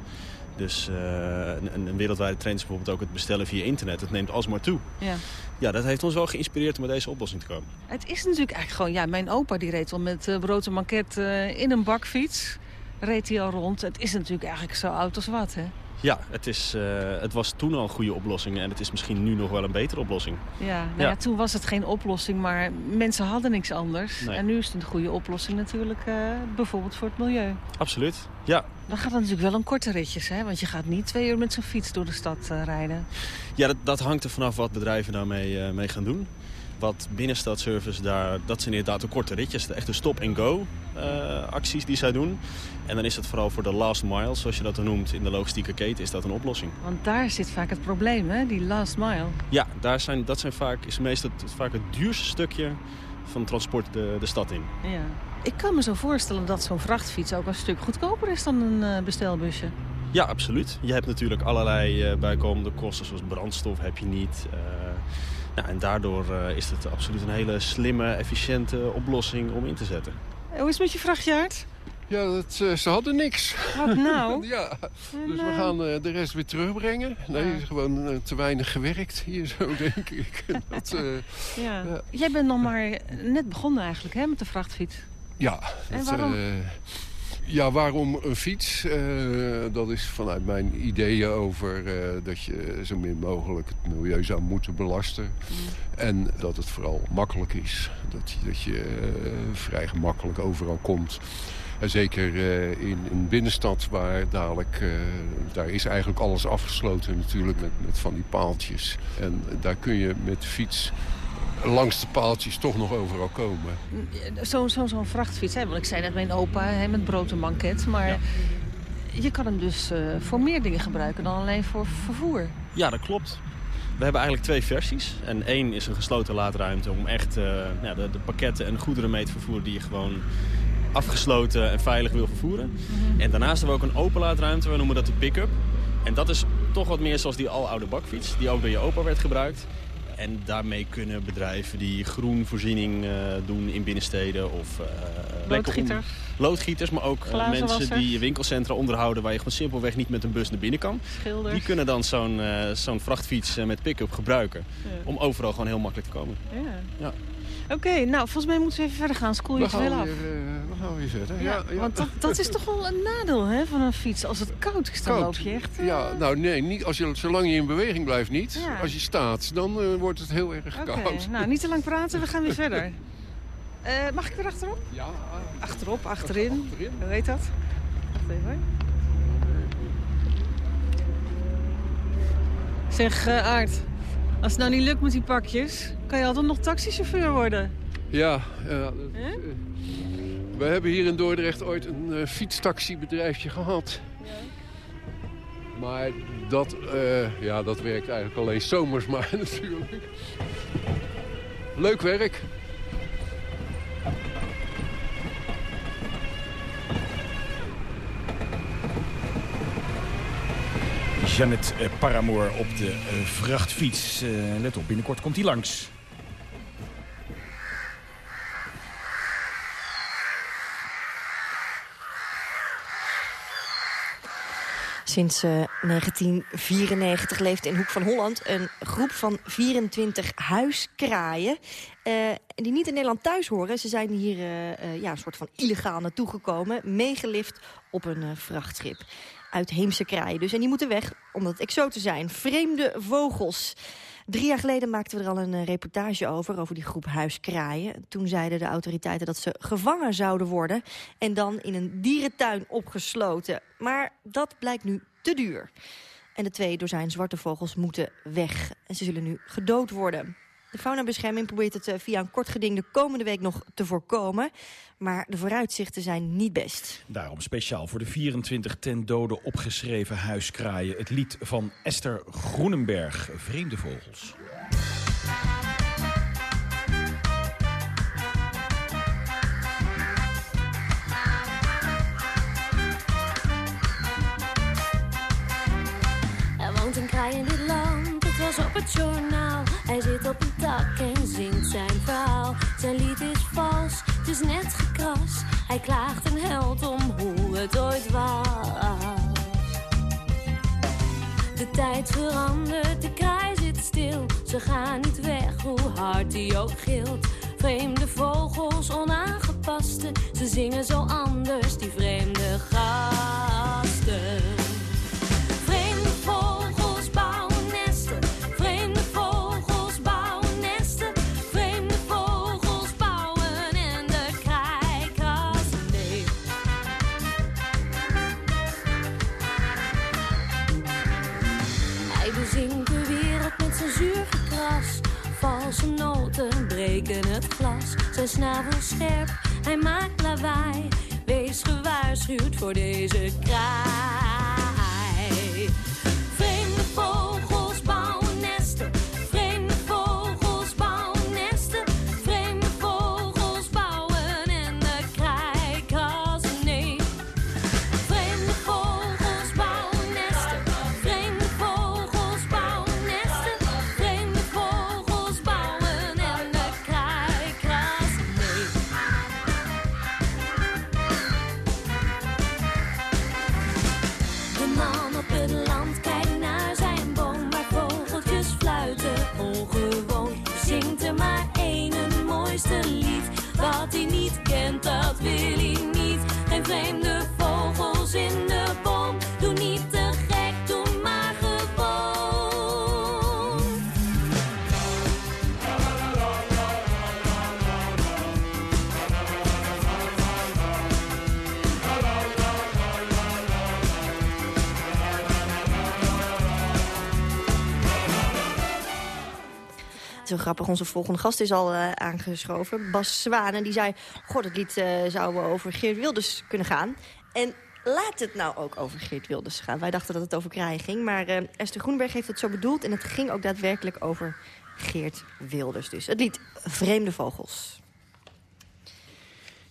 Dus uh, een, een, wereldwijde trend is bijvoorbeeld ook het bestellen via internet. Het neemt alsmaar toe. Ja. ja, dat heeft ons wel geïnspireerd om met deze oplossing te komen. Het is natuurlijk eigenlijk gewoon... Ja, mijn opa die reed wel met uh, brood en manket uh, in een bakfiets. Reed hij al rond. Het is natuurlijk eigenlijk zo oud als wat, hè? Ja, het, is, uh, het was toen al een goede oplossing en het is misschien nu nog wel een betere oplossing. Ja, nou ja. ja toen was het geen oplossing, maar mensen hadden niks anders. Nee. En nu is het een goede oplossing natuurlijk, uh, bijvoorbeeld voor het milieu. Absoluut, ja. Dan gaat het natuurlijk wel om korte ritjes, hè? want je gaat niet twee uur met zo'n fiets door de stad uh, rijden. Ja, dat, dat, hangt er vanaf wat bedrijven daarmee mee gaan doen. Wat binnenstadservice, daar, dat zijn inderdaad de korte ritjes. De echte stop-and-go uh, acties die zij doen. En dan is het vooral voor de last mile, zoals je dat dan noemt, in de logistieke keten, is dat een oplossing. Want daar zit vaak het probleem, hè? die last mile. Ja, daar zijn, dat zijn vaak, is meestal het, vaak het duurste stukje van transport de, de stad in. Ja. Ik kan me zo voorstellen dat zo'n vrachtfiets ook een stuk goedkoper is dan een uh, bestelbusje. Ja, absoluut. Je hebt natuurlijk allerlei uh, bijkomende kosten, zoals brandstof heb je niet. Uh, nou, en daardoor is het absoluut een hele slimme, efficiënte oplossing om in te zetten. Hoe is het met je vrachtjaard? Ja, dat, uh, ze hadden niks. Wat nou? ja, dus we gaan uh, de rest weer terugbrengen. Nee, ja. gewoon uh, te weinig gewerkt hier zo, denk ik. dat, ja. ja. Jij bent nog maar net begonnen eigenlijk, hè, met de vrachtfiets. Ja. En waarom? Ja, waarom een fiets? dat is vanuit mijn ideeën over dat je zo min mogelijk het milieu zou moeten belasten. Mm. En dat het vooral makkelijk is. Dat je, dat je vrij gemakkelijk overal komt. En zeker in een binnenstad waar dadelijk... Daar is eigenlijk alles afgesloten natuurlijk met, met van die paaltjes. En daar kun je met de fiets langs de paaltjes toch nog overal komen. Zo'n zo, zo vrachtfiets, hè? want ik zei net mijn opa hè, met brood en banket. Maar ja. je kan hem dus uh, voor meer dingen gebruiken dan alleen voor vervoer. Ja, dat klopt. We hebben eigenlijk twee versies. En één is een gesloten laadruimte om echt ja, de, de pakketten en goederen mee te vervoeren... die je gewoon afgesloten en veilig wil vervoeren. Mm -hmm. En daarnaast hebben we ook een open laadruimte, we noemen dat de pick-up. En dat is toch wat meer zoals die aloude bakfiets, die ook door je opa werd gebruikt. En daarmee kunnen bedrijven die groenvoorziening uh, doen in binnensteden of... Uh, loodgieters. Loodgieters, maar ook mensen die winkelcentra onderhouden... waar je gewoon simpelweg niet met een bus naar binnen kan. Schilders. Die kunnen dan zo'n zo'n vrachtfiets met pick-up gebruiken. Ja. Om overal gewoon heel makkelijk te komen. Ja. ja. Oké, okay, nou, volgens mij moeten we even verder gaan. Spoel je we te veel af. Weer, uh, we gaan weer verder. Ja, ja, Want dat, dat is toch wel een nadeel hè, van een fiets. Als het koud is, dan koud. loop je echt... Uh... Ja, nou nee, niet, als je, zolang je in beweging blijft niet. Als je staat, dan uh, wordt het heel erg okay. koud. Nou, niet te lang praten, we gaan weer verder. mag ik weer achterop? Ja. Achterop, achterin. achterin. Hoe heet dat? Wacht even hoor. Zeg, Aard. Als het nou niet lukt met die pakjes, kan je altijd nog taxichauffeur worden. Ja, ja dat, uh, we hebben hier in Dordrecht ooit een uh, fietstaxibedrijfje gehad. Ja. Maar dat, uh, ja, dat werkt eigenlijk alleen zomers maar natuurlijk. Leuk werk. Janet Paramoor op de vrachtfiets. let op, binnenkort komt hij langs. Sinds uh, 1994 leeft in Hoek van Holland een groep van 24 huiskraaien. Die niet in Nederland thuis horen. Ze zijn hier ja, een soort van illegaal naartoe gekomen. Meegelift op een vrachtschip. Uitheemse kraaien dus. En die moeten weg omdat het exoten zijn. Vreemde vogels. Drie jaar geleden maakten we er al een reportage over, over die groep huiskraaien. Toen zeiden de autoriteiten dat ze gevangen zouden worden en dan in een dierentuin opgesloten. Maar dat blijkt nu te duur. En de twee dozijn zwarte vogels moeten weg. En ze zullen nu gedood worden. De faunabescherming probeert het via een kort geding de komende week nog te voorkomen. Maar de vooruitzichten zijn niet best. Daarom speciaal voor de 24 ten dode opgeschreven huiskraaien... het lied van Esther Groenenberg, Vreemde Vogels. Er woont een kraai in dit land, het was op het journaal. Is net gekras. Hij klaagt en huilt om hoe het ooit was. De tijd verandert, de kraai zit stil. Ze gaan niet weg, hoe hard hij ook gilt. Vreemde vogels, onaangepaste. Ze zingen zo anders, die vreemde gasten. Snavel scherp, hij maakt lawaai. Wees gewaarschuwd voor deze kraai. Vreemde vogels grappig, onze volgende gast is al eh, aangeschoven. Bas Zwaan, en die zei... God, het lied eh, zou over Geert Wilders kunnen gaan. En laat het nou ook over Geert Wilders gaan. Wij dachten dat het over kraaien ging. Maar eh, Esther Groenberg heeft het zo bedoeld. En het ging ook daadwerkelijk over Geert Wilders. Dus het lied Vreemde Vogels.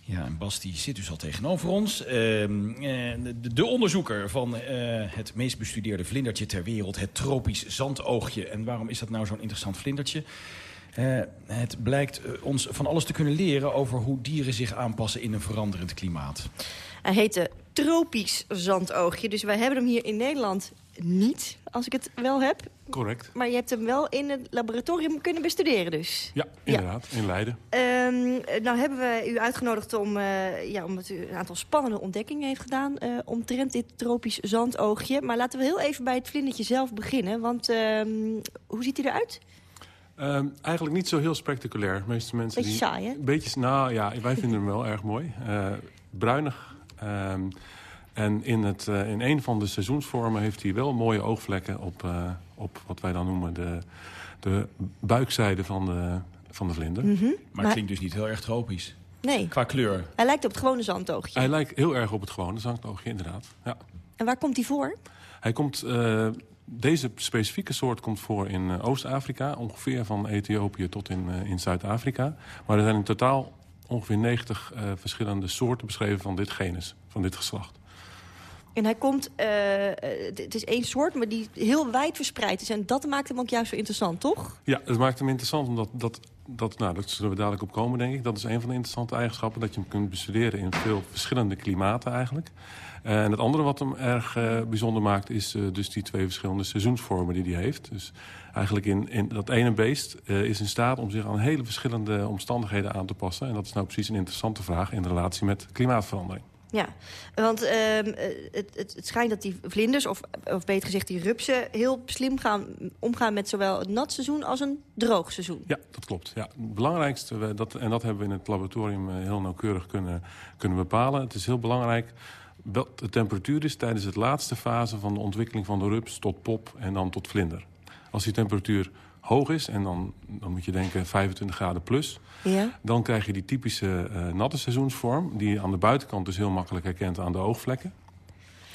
Ja, en Bas die zit dus al tegenover ons. Ehm, eh, de, de onderzoeker van het meest bestudeerde vlindertje ter wereld... het tropisch zandoogje. En waarom is dat nou zo'n interessant vlindertje? Eh, het blijkt eh, ons van alles te kunnen leren over hoe dieren zich aanpassen in een veranderend klimaat. Hij heette tropisch zandoogje. Dus wij hebben hem hier in Nederland niet, als ik het wel heb. Correct. Maar je hebt hem wel in het laboratorium kunnen bestuderen dus. Ja, inderdaad. In Leiden. Ehm, nou hebben we u uitgenodigd om, eh, ja, omdat u een aantal spannende ontdekkingen heeft gedaan... eh, omtrent dit tropisch zandoogje. Maar laten we heel even bij het vlindertje zelf beginnen. Want ehm, hoe ziet hij eruit? Ehm, eigenlijk niet zo heel spectaculair. De meeste mensen Beetje die... saai, hè? Beetje, nou ja, wij vinden hem wel erg mooi. Eh, bruinig. ehm, en in, het, eh, in een van de seizoensvormen heeft hij wel mooie oogvlekken op, eh, op wat wij dan noemen de, de buikzijde van de, van de vlinder. Mhm. Maar Maar- het klinkt dus niet heel erg tropisch. Nee, Qua kleur. hij lijkt op het gewone zandoogje. Hij lijkt heel erg op het gewone zangtoogje, inderdaad. Ja. En waar komt hij voor? Hij komt, eh, deze specifieke soort komt voor in eh, Oost-Afrika, ongeveer van Ethiopië tot in, eh, in Zuid-Afrika. Maar er zijn in totaal ongeveer 90 eh, verschillende soorten beschreven van dit genus, van dit geslacht. En hij komt, het is één soort, maar die heel wijd verspreid is. En dat maakt hem ook juist zo interessant, toch? Ja, het maakt hem interessant omdat dat, dat, nou, dat zullen we dadelijk op komen, denk ik. Dat is een van de interessante eigenschappen, dat je hem kunt bestuderen in veel verschillende klimaten eigenlijk. Eh, en het andere wat hem erg eh, bijzonder maakt, is eh, dus die twee verschillende seizoensvormen die hij heeft. Dus eigenlijk in, in dat ene beest is in staat om zich aan hele verschillende omstandigheden aan te passen. En dat is nou precies een interessante vraag in relatie met klimaatverandering. Ja, want ehm, eh, het, het, het schijnt dat die vlinders, of, of beter gezegd die rupsen... heel slim gaan omgaan met zowel het nat seizoen als een droog seizoen. Ja, dat klopt. Ja. Het belangrijkste, we- dat, en dat hebben we in het laboratorium eh, heel nauwkeurig kunnen, kunnen bepalen. Het is heel belangrijk wat de temperatuur is tijdens de laatste fase van de ontwikkeling van de rups tot pop en dan tot vlinder. Als die temperatuur hoog is, en dan, dan moet je denken 25 graden plus... Ja. dan krijg je die typische eh, natte seizoensvorm... die je aan de buitenkant dus heel makkelijk herkent aan de oogvlekken.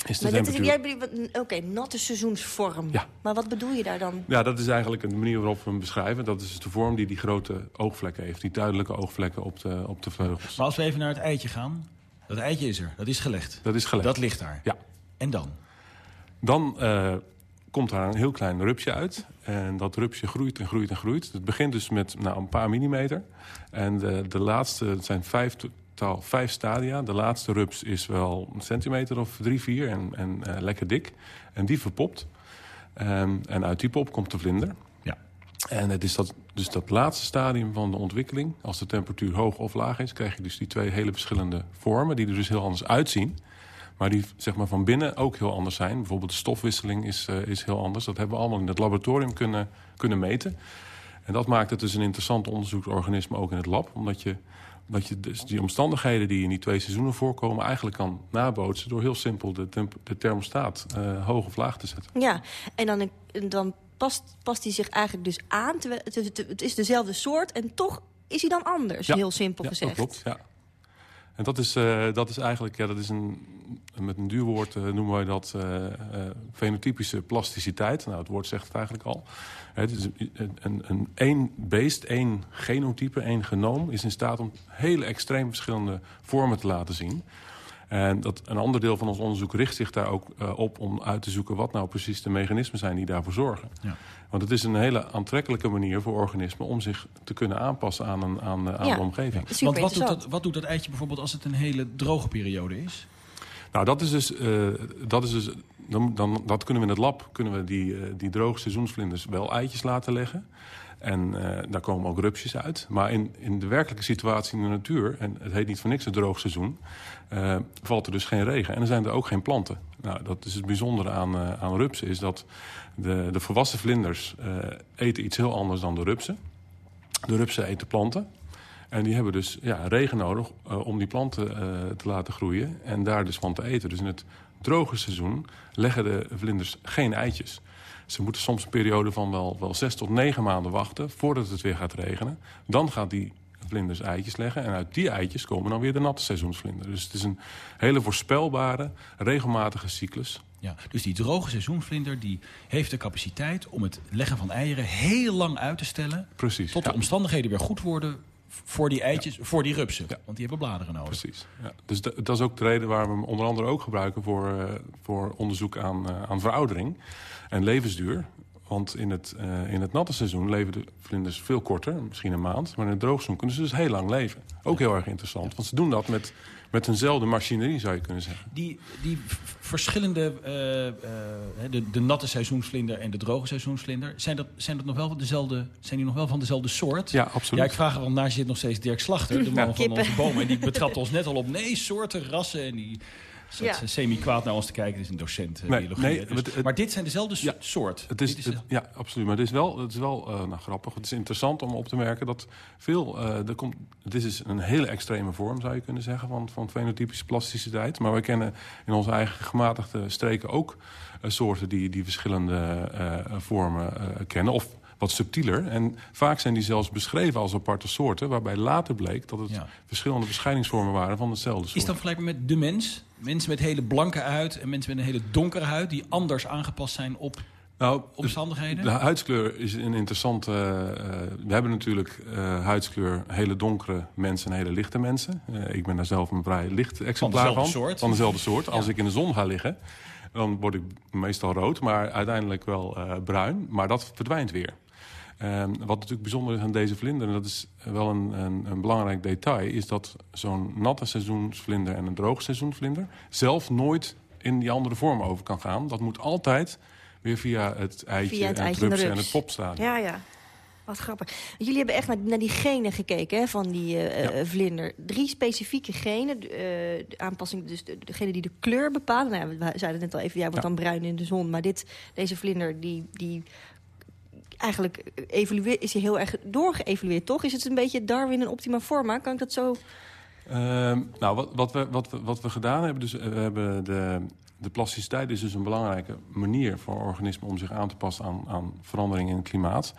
Is de Maar temperatuur... oké, natte seizoensvorm. Ja. Maar wat bedoel je daar dan? Ja, dat is eigenlijk de manier waarop we hem beschrijven. Dat is de vorm die die grote oogvlekken heeft. Die duidelijke oogvlekken op de, op de vleugels. Maar als we even naar het eitje gaan. Dat eitje is er, dat is gelegd. Dat is gelegd. Dat ligt daar. Ja. En dan? Dan eh, komt daar een heel klein rupsje uit. En dat rupsje groeit en groeit en groeit. Het begint dus met nou, een paar millimeter. En de, de laatste, het zijn vijf, totaal vijf stadia. De laatste rups is wel een centimeter of drie, vier en, en eh, lekker dik. En die verpopt. Ehm, en uit die pop komt de vlinder. Ja. En het is dat, dus dat laatste stadium van de ontwikkeling. Als de temperatuur hoog of laag is, krijg je dus die twee hele verschillende vormen. Die er dus heel anders uitzien. Maar die zeg maar, van binnen ook heel anders zijn. Bijvoorbeeld de stofwisseling is, eh, is heel anders. Dat hebben we allemaal in het laboratorium kunnen, kunnen meten. En dat maakt het dus een interessant onderzoeksorganisme ook in het lab. Omdat je, dat je dus die omstandigheden die in die twee seizoenen voorkomen... eigenlijk kan nabootsen door heel simpel de, de thermostaat eh, hoog of laag te zetten. Ja, en dan, dan past, past hij zich eigenlijk dus aan. Het, is dezelfde soort en toch is hij dan anders, heel simpel ja, gezegd? Dat klopt, ja. En dat is, uh, dat is eigenlijk, ja, dat is een, met een duur woord uh, noemen wij dat uh, fenotypische plasticiteit. Nou, het woord zegt het eigenlijk al. Het is een, een, een één beest, één genotype, één genoom... is in staat om hele extreem verschillende vormen te laten zien. En dat, een ander deel van ons onderzoek richt zich daar ook op... om uit te zoeken wat nou precies de mechanismen zijn die daarvoor zorgen. Ja. Want het is een hele aantrekkelijke manier voor organismen... om zich te kunnen aanpassen aan, een, aan, aan Ja. de omgeving. Super Want wat doet, interessant. dat, wat doet dat eitje bijvoorbeeld als het een hele droge periode is? Nou, dat is dus, eh, dat is dus dan, dan, dat kunnen we in het lab kunnen we die, eh, die droge seizoensvlinders wel eitjes laten leggen. En eh, daar komen ook rupsjes uit. Maar in, in de werkelijke situatie in de natuur, en het heet niet voor niks een droog seizoen, eh, valt er dus geen regen. En er zijn er ook geen planten. Nou, dat is het bijzondere aan, eh, aan rupsen, is dat de, de volwassen vlinders eten iets heel anders dan de rupsen. De rupsen eten planten. En die hebben dus ja, regen nodig om die planten te laten groeien en daar dus van te eten. Dus in het droge seizoen leggen de vlinders geen eitjes. Ze moeten soms een periode van wel, wel zes tot negen maanden wachten voordat het weer gaat regenen. Dan gaat die vlinders eitjes leggen en uit die eitjes komen dan weer de natte seizoensvlinder. Dus het is een hele voorspelbare, regelmatige cyclus. Ja, dus die droge seizoenvlinder die heeft de capaciteit om het leggen van eieren heel lang uit te stellen. Precies. Tot de omstandigheden weer goed worden voor die eitjes, voor die rupsen. Want die hebben bladeren nodig. Precies. Ja. Dus da- dat is ook de reden waarom we hem onder andere ook gebruiken voor, eh, voor onderzoek aan, eh, aan veroudering en levensduur. Want in het, eh, in het natte seizoen leven de vlinders veel korter, misschien een maand. Maar in het droogseizoen kunnen ze dus heel lang leven. Ook heel erg interessant, want ze doen dat met, met eenzelfde machinerie, zou je kunnen zeggen. Die, die verschillende, eh, eh, hè, de, de natte seizoensvlinder en de droge seizoensvlinder... zijn dat, zijn dat nog wel dezelfde, zijn die nog wel van dezelfde soort? Ja, absoluut. Ja, ik vraag er, want daar zit nog steeds Dirk Slachter, de man Ja. van Kippen. onze bomen. En die betrapt ons net al op, nee, soorten, rassen. En die zat Ja. semi-kwaad naar ons te kijken. Het is een docent eh, Nee, biologie. nee, hè. Dus- het- het- maar dit zijn dezelfde so- Ja. soort. Het is, Dit is het- ja, absoluut. Maar het is wel, het is wel eh, nou, grappig. Het is interessant om op te merken dat veel... eh, er komt, het is een hele extreme vorm, zou je kunnen zeggen... van, van fenotypische plasticiteit. Maar we kennen in onze eigen gematigde streken ook... eh, soorten die, die verschillende eh, vormen eh, kennen. Of wat subtieler. En vaak zijn die zelfs beschreven als aparte soorten... waarbij later bleek dat het Ja. verschillende bescheidingsvormen waren van dezelfde soort. Is dat vergelijkbaar met de mens? Mensen met hele blanke huid en mensen met een hele donkere huid... die anders aangepast zijn op Nou, omstandigheden? De huidskleur is een interessante... eh, we hebben natuurlijk eh, huidskleur hele donkere mensen en hele lichte mensen. Eh, ik ben daar zelf een vrij licht exemplaar van. dezelfde soort. Van dezelfde soort. Als Ja. ik in de zon ga liggen, dan word ik meestal rood. Maar uiteindelijk wel eh, bruin. Maar dat verdwijnt weer. Eh, wat natuurlijk bijzonder is aan deze vlinder... en dat is wel een, een, een belangrijk detail... is dat zo'n natte seizoensvlinder en een droog seizoensvlinder... zelf nooit in die andere vorm over kan gaan. Dat moet altijd weer via het eitje, Via het en het eitje rups en het popstadium. Ja, ja. Wat grappig. Jullie hebben echt naar, naar die genen gekeken hè, van die eh, eh, vlinder. Drie specifieke genen. eh, de aanpassing, dus de, degene die de kleur bepalen. Nou, ja, we zeiden net al even, jij wordt dan bruin in de zon. Maar dit, deze vlinder, die, die eigenlijk evolueert, is hij heel erg doorgeëvolueerd, toch? Is het een beetje Darwin in optima forma? Kan ik dat zo... Ehm, nou, wat, wat, we, wat, we, wat we gedaan hebben, dus, eh, we hebben de, de plasticiteit is dus een belangrijke manier voor organismen om zich aan te passen aan, aan veranderingen in het klimaat.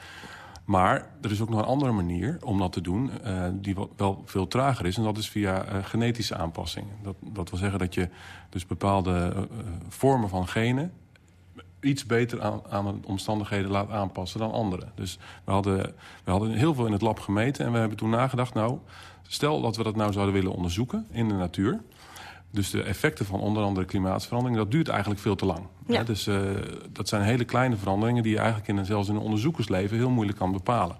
Maar er is ook nog een andere manier om dat te doen, eh, die wel, veel trager is. En dat is via eh, genetische aanpassingen. Dat, dat wil zeggen dat je dus bepaalde eh, eh, vormen van genen iets beter aan, aan de omstandigheden laat aanpassen dan anderen. Dus we hadden, we hadden heel veel in het lab gemeten en we hebben toen nagedacht... nou, stel dat we dat nou zouden willen onderzoeken in de natuur... dus de effecten van onder andere klimaatsverandering... dat duurt eigenlijk veel te lang. Ja. Dus eh, dat zijn hele kleine veranderingen... die je eigenlijk in, een- zelfs in een onderzoekersleven heel moeilijk kan bepalen.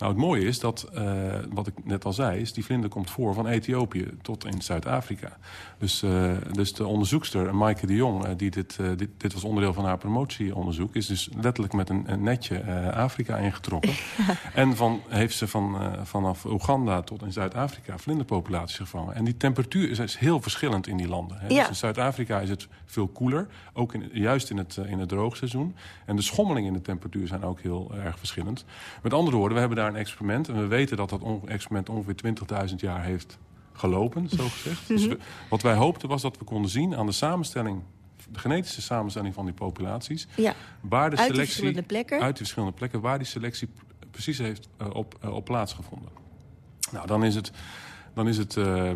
Nou, het mooie is dat, eh, wat ik net al zei... is die vlinder komt voor van Ethiopië tot in Zuid-Afrika. Dus, eh, dus de onderzoekster, Maaike de Jong... eh, die dit, dit, dit was onderdeel van haar promotieonderzoek... is dus letterlijk met een, een netje Afrika ingetrokken. en van, heeft ze van, vanaf Oeganda tot in Zuid-Afrika vlinderpopulaties gevangen. En die temperatuur is, is heel verschillend in die landen. Hè. Ja. Dus in Zuid-Afrika is het veel koeler, ook in, juist in het, in het droogseizoen. En de schommelingen in de temperatuur zijn ook heel erg verschillend. Met andere woorden, we hebben daar een experiment... en we weten dat dat experiment ongeveer 20.000 jaar heeft gelopen, zo gezegd. Dus we- wat wij hoopten was dat we konden zien aan de samenstelling... de genetische samenstelling van die populaties... Ja. waar de Uit selectie verschillende plekken. uit die verschillende plekken... waar die selectie precies heeft eh, op, eh, op plaatsgevonden. Nou, dan is het, dan is het, uh,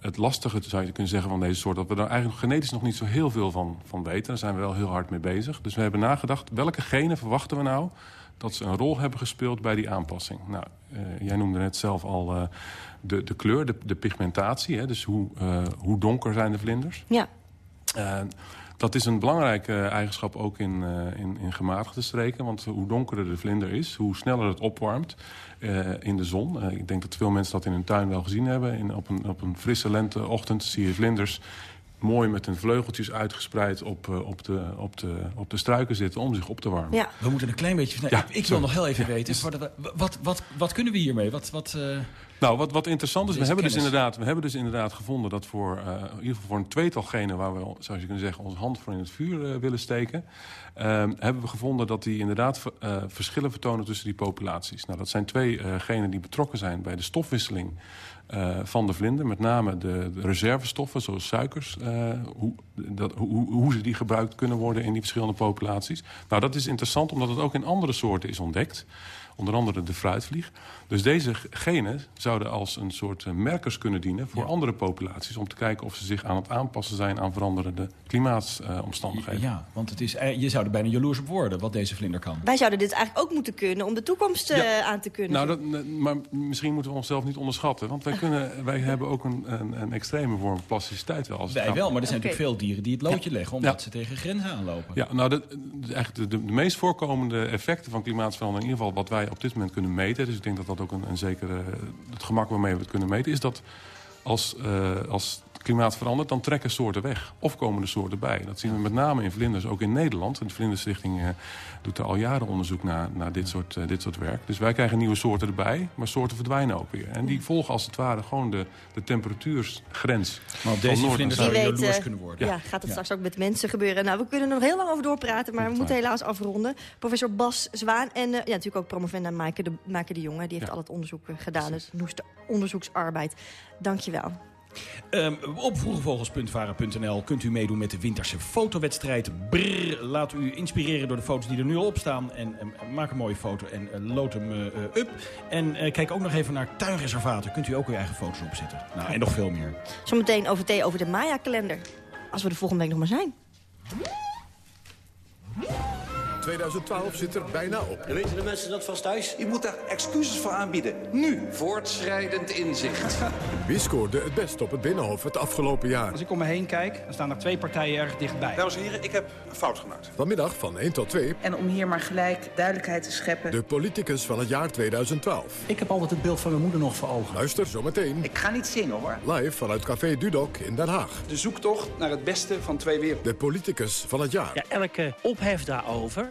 het lastige, zou je kunnen zeggen, van deze soort... dat we daar eigenlijk genetisch nog niet zo heel veel van, van weten. Daar zijn we wel heel hard mee bezig. Dus we hebben nagedacht, welke genen verwachten we nou... dat ze een rol hebben gespeeld bij die aanpassing. Nou, uh, jij noemde net zelf al uh, de, de kleur, de, de pigmentatie. Hè? Dus hoe, hoe donker zijn de vlinders. Ja. Dat is een belangrijke eigenschap ook in, in, in gematigde streken. Want hoe donkerder de vlinder is, hoe sneller het opwarmt in de zon. Ik denk dat veel mensen dat in hun tuin wel gezien hebben. In, op, een, op een frisse lenteochtend zie je vlinders mooi met hun vleugeltjes uitgespreid op, op, de, op, de, op de struiken zitten om zich op te warmen. Ja. We moeten een klein beetje... Nee, Ja, ik, ik wil nog heel even Ja, weten, dus- wat, wat, wat, wat kunnen we hiermee? Wat, wat, eh, Nou, wat, wat interessant is, we hebben, dus inderdaad, we hebben dus inderdaad gevonden... dat voor, eh, in ieder geval voor een tweetal genen... waar we, zoals je kunnen zeggen, onze hand voor in het vuur eh, willen steken... ehm, hebben we gevonden dat die inderdaad ver- eh, verschillen vertonen tussen die populaties. Nou, dat zijn twee eh, genen die betrokken zijn bij de stofwisseling... eh, van de vlinder, met name de, de reservestoffen zoals suikers, eh, hoe, dat, hoe, hoe ze die gebruikt kunnen worden in die verschillende populaties. Nou, dat is interessant omdat het ook in andere soorten is ontdekt. Onder andere de fruitvlieg. Dus deze genen zouden als een soort eh, merkers kunnen dienen voor andere populaties. Om te kijken of ze zich aan het aanpassen zijn aan veranderende klimaatomstandigheden. ja, want het is, eh, je zou er bijna jaloers op worden wat deze vlinder kan. Wij zouden dit eigenlijk ook moeten kunnen om de toekomst eh, aan te kunnen. Nou, dat, maar misschien moeten we onszelf niet onderschatten. Want wij, kunnen, wij hebben ook een, een, een extreme vorm van plasticiteit wel. Als het Wij wel, maar er zijn natuurlijk veel dieren die het loodje Ja. leggen... omdat Ja. ze tegen grenzen aanlopen. Ja, nou, de, de, eigenlijk de, de, de meest voorkomende effecten van klimaatverandering... in ieder geval wat wij op dit moment kunnen meten... dus ik denk dat dat ook een, een zekere... het gemak waarmee we het kunnen meten... is dat als, eh, als het klimaat verandert, dan trekken soorten weg. Of komen er soorten bij. Dat zien we met name in vlinders, ook in Nederland. De Vlinderstichting eh, doet er al jaren onderzoek naar, naar dit, soort, eh, dit soort werk. Dus wij krijgen nieuwe soorten erbij, maar soorten verdwijnen ook weer. En die volgen als het ware gewoon de, de temperatuursgrens. Maar op van deze noord vlinders naar Wie zuid. weet eh, ja. gaat het straks ook met mensen gebeuren. Nou, we kunnen er nog heel lang over doorpraten, maar we moeten helaas afronden. Professor Bas Zwaan en eh, ja, natuurlijk ook promovenda Maaike de, Maaike de Jonge. Die heeft al het onderzoek eh, gedaan, dus noeste onderzoeksarbeid. Dank je wel. Ehm, op vroegevogels.varen.nl kunt u meedoen met de winterse fotowedstrijd. Brrr, laat u inspireren door de foto's die er nu al op staan. En maak een mooie foto en eh, load hem eh, eh, up. En kijk ook nog even naar tuinreservaten. Kunt u ook uw eigen foto's opzetten. Nou, en nog veel meer. Zometeen over thee over de Maya-kalender. Als we de volgende week nog maar zijn. 2012 zit er bijna op. weten de mensen dat vast thuis? Je moet daar excuses voor aanbieden. Nu. Voortschrijdend inzicht. Wie scoorde het best op het Binnenhof het afgelopen jaar? Als ik om me heen kijk, dan staan er twee partijen erg dichtbij. Dames en heren, ik heb een fout gemaakt. Vanmiddag van 1 tot 2, En om hier maar gelijk duidelijkheid te scheppen. de politicus van het jaar 2012. Ik heb altijd het beeld van mijn moeder nog voor ogen. Luister zometeen Ik ga niet zingen hoor. live vanuit Café Dudok in Den Haag. De zoektocht naar het beste van twee werelden. De politicus van het jaar. Ja, elke ophef daarover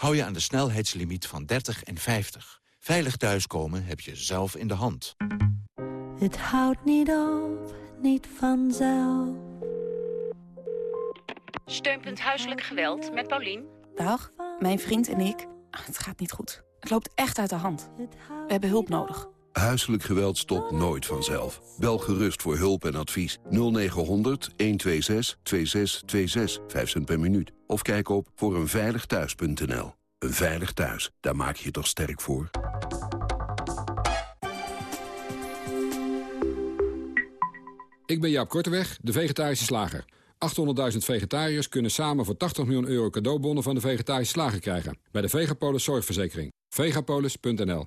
Hou je aan de snelheidslimiet van 30 en 50. Veilig thuiskomen heb je zelf in de hand. Het houdt niet op, niet vanzelf. Steunpunt Huiselijk Geweld met Paulien. Dag, mijn vriend en ik. Ah, Het gaat niet goed. Het loopt echt uit de hand. We hebben hulp nodig. Huiselijk geweld stopt nooit vanzelf. Bel gerust voor hulp en advies 0900 126 2626, 5 cent per minuut. Of kijk op voor eenveiligthuis.nl. Een veilig thuis, daar maak je je toch sterk voor? Ik ben Jaap Korteweg, de vegetarische slager. 800.000 vegetariërs kunnen samen voor 80 miljoen euro cadeaubonnen van de vegetarische slager krijgen. Bij de Vegapolis Zorgverzekering. Vegapolis.nl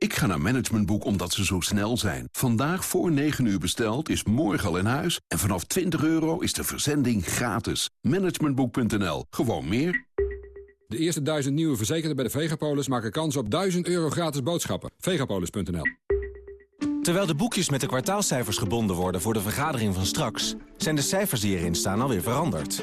Ik ga naar Managementboek omdat ze zo snel zijn. Vandaag voor 9 uur besteld is morgen al in huis. En vanaf 20 euro is de verzending gratis. Managementboek.nl. Gewoon meer. De eerste duizend nieuwe verzekerden bij de Vegapolis maken kans op 1000 euro gratis boodschappen. Vegapolis.nl Terwijl de boekjes met de kwartaalcijfers gebonden worden voor de vergadering van straks... zijn de cijfers die erin staan alweer veranderd.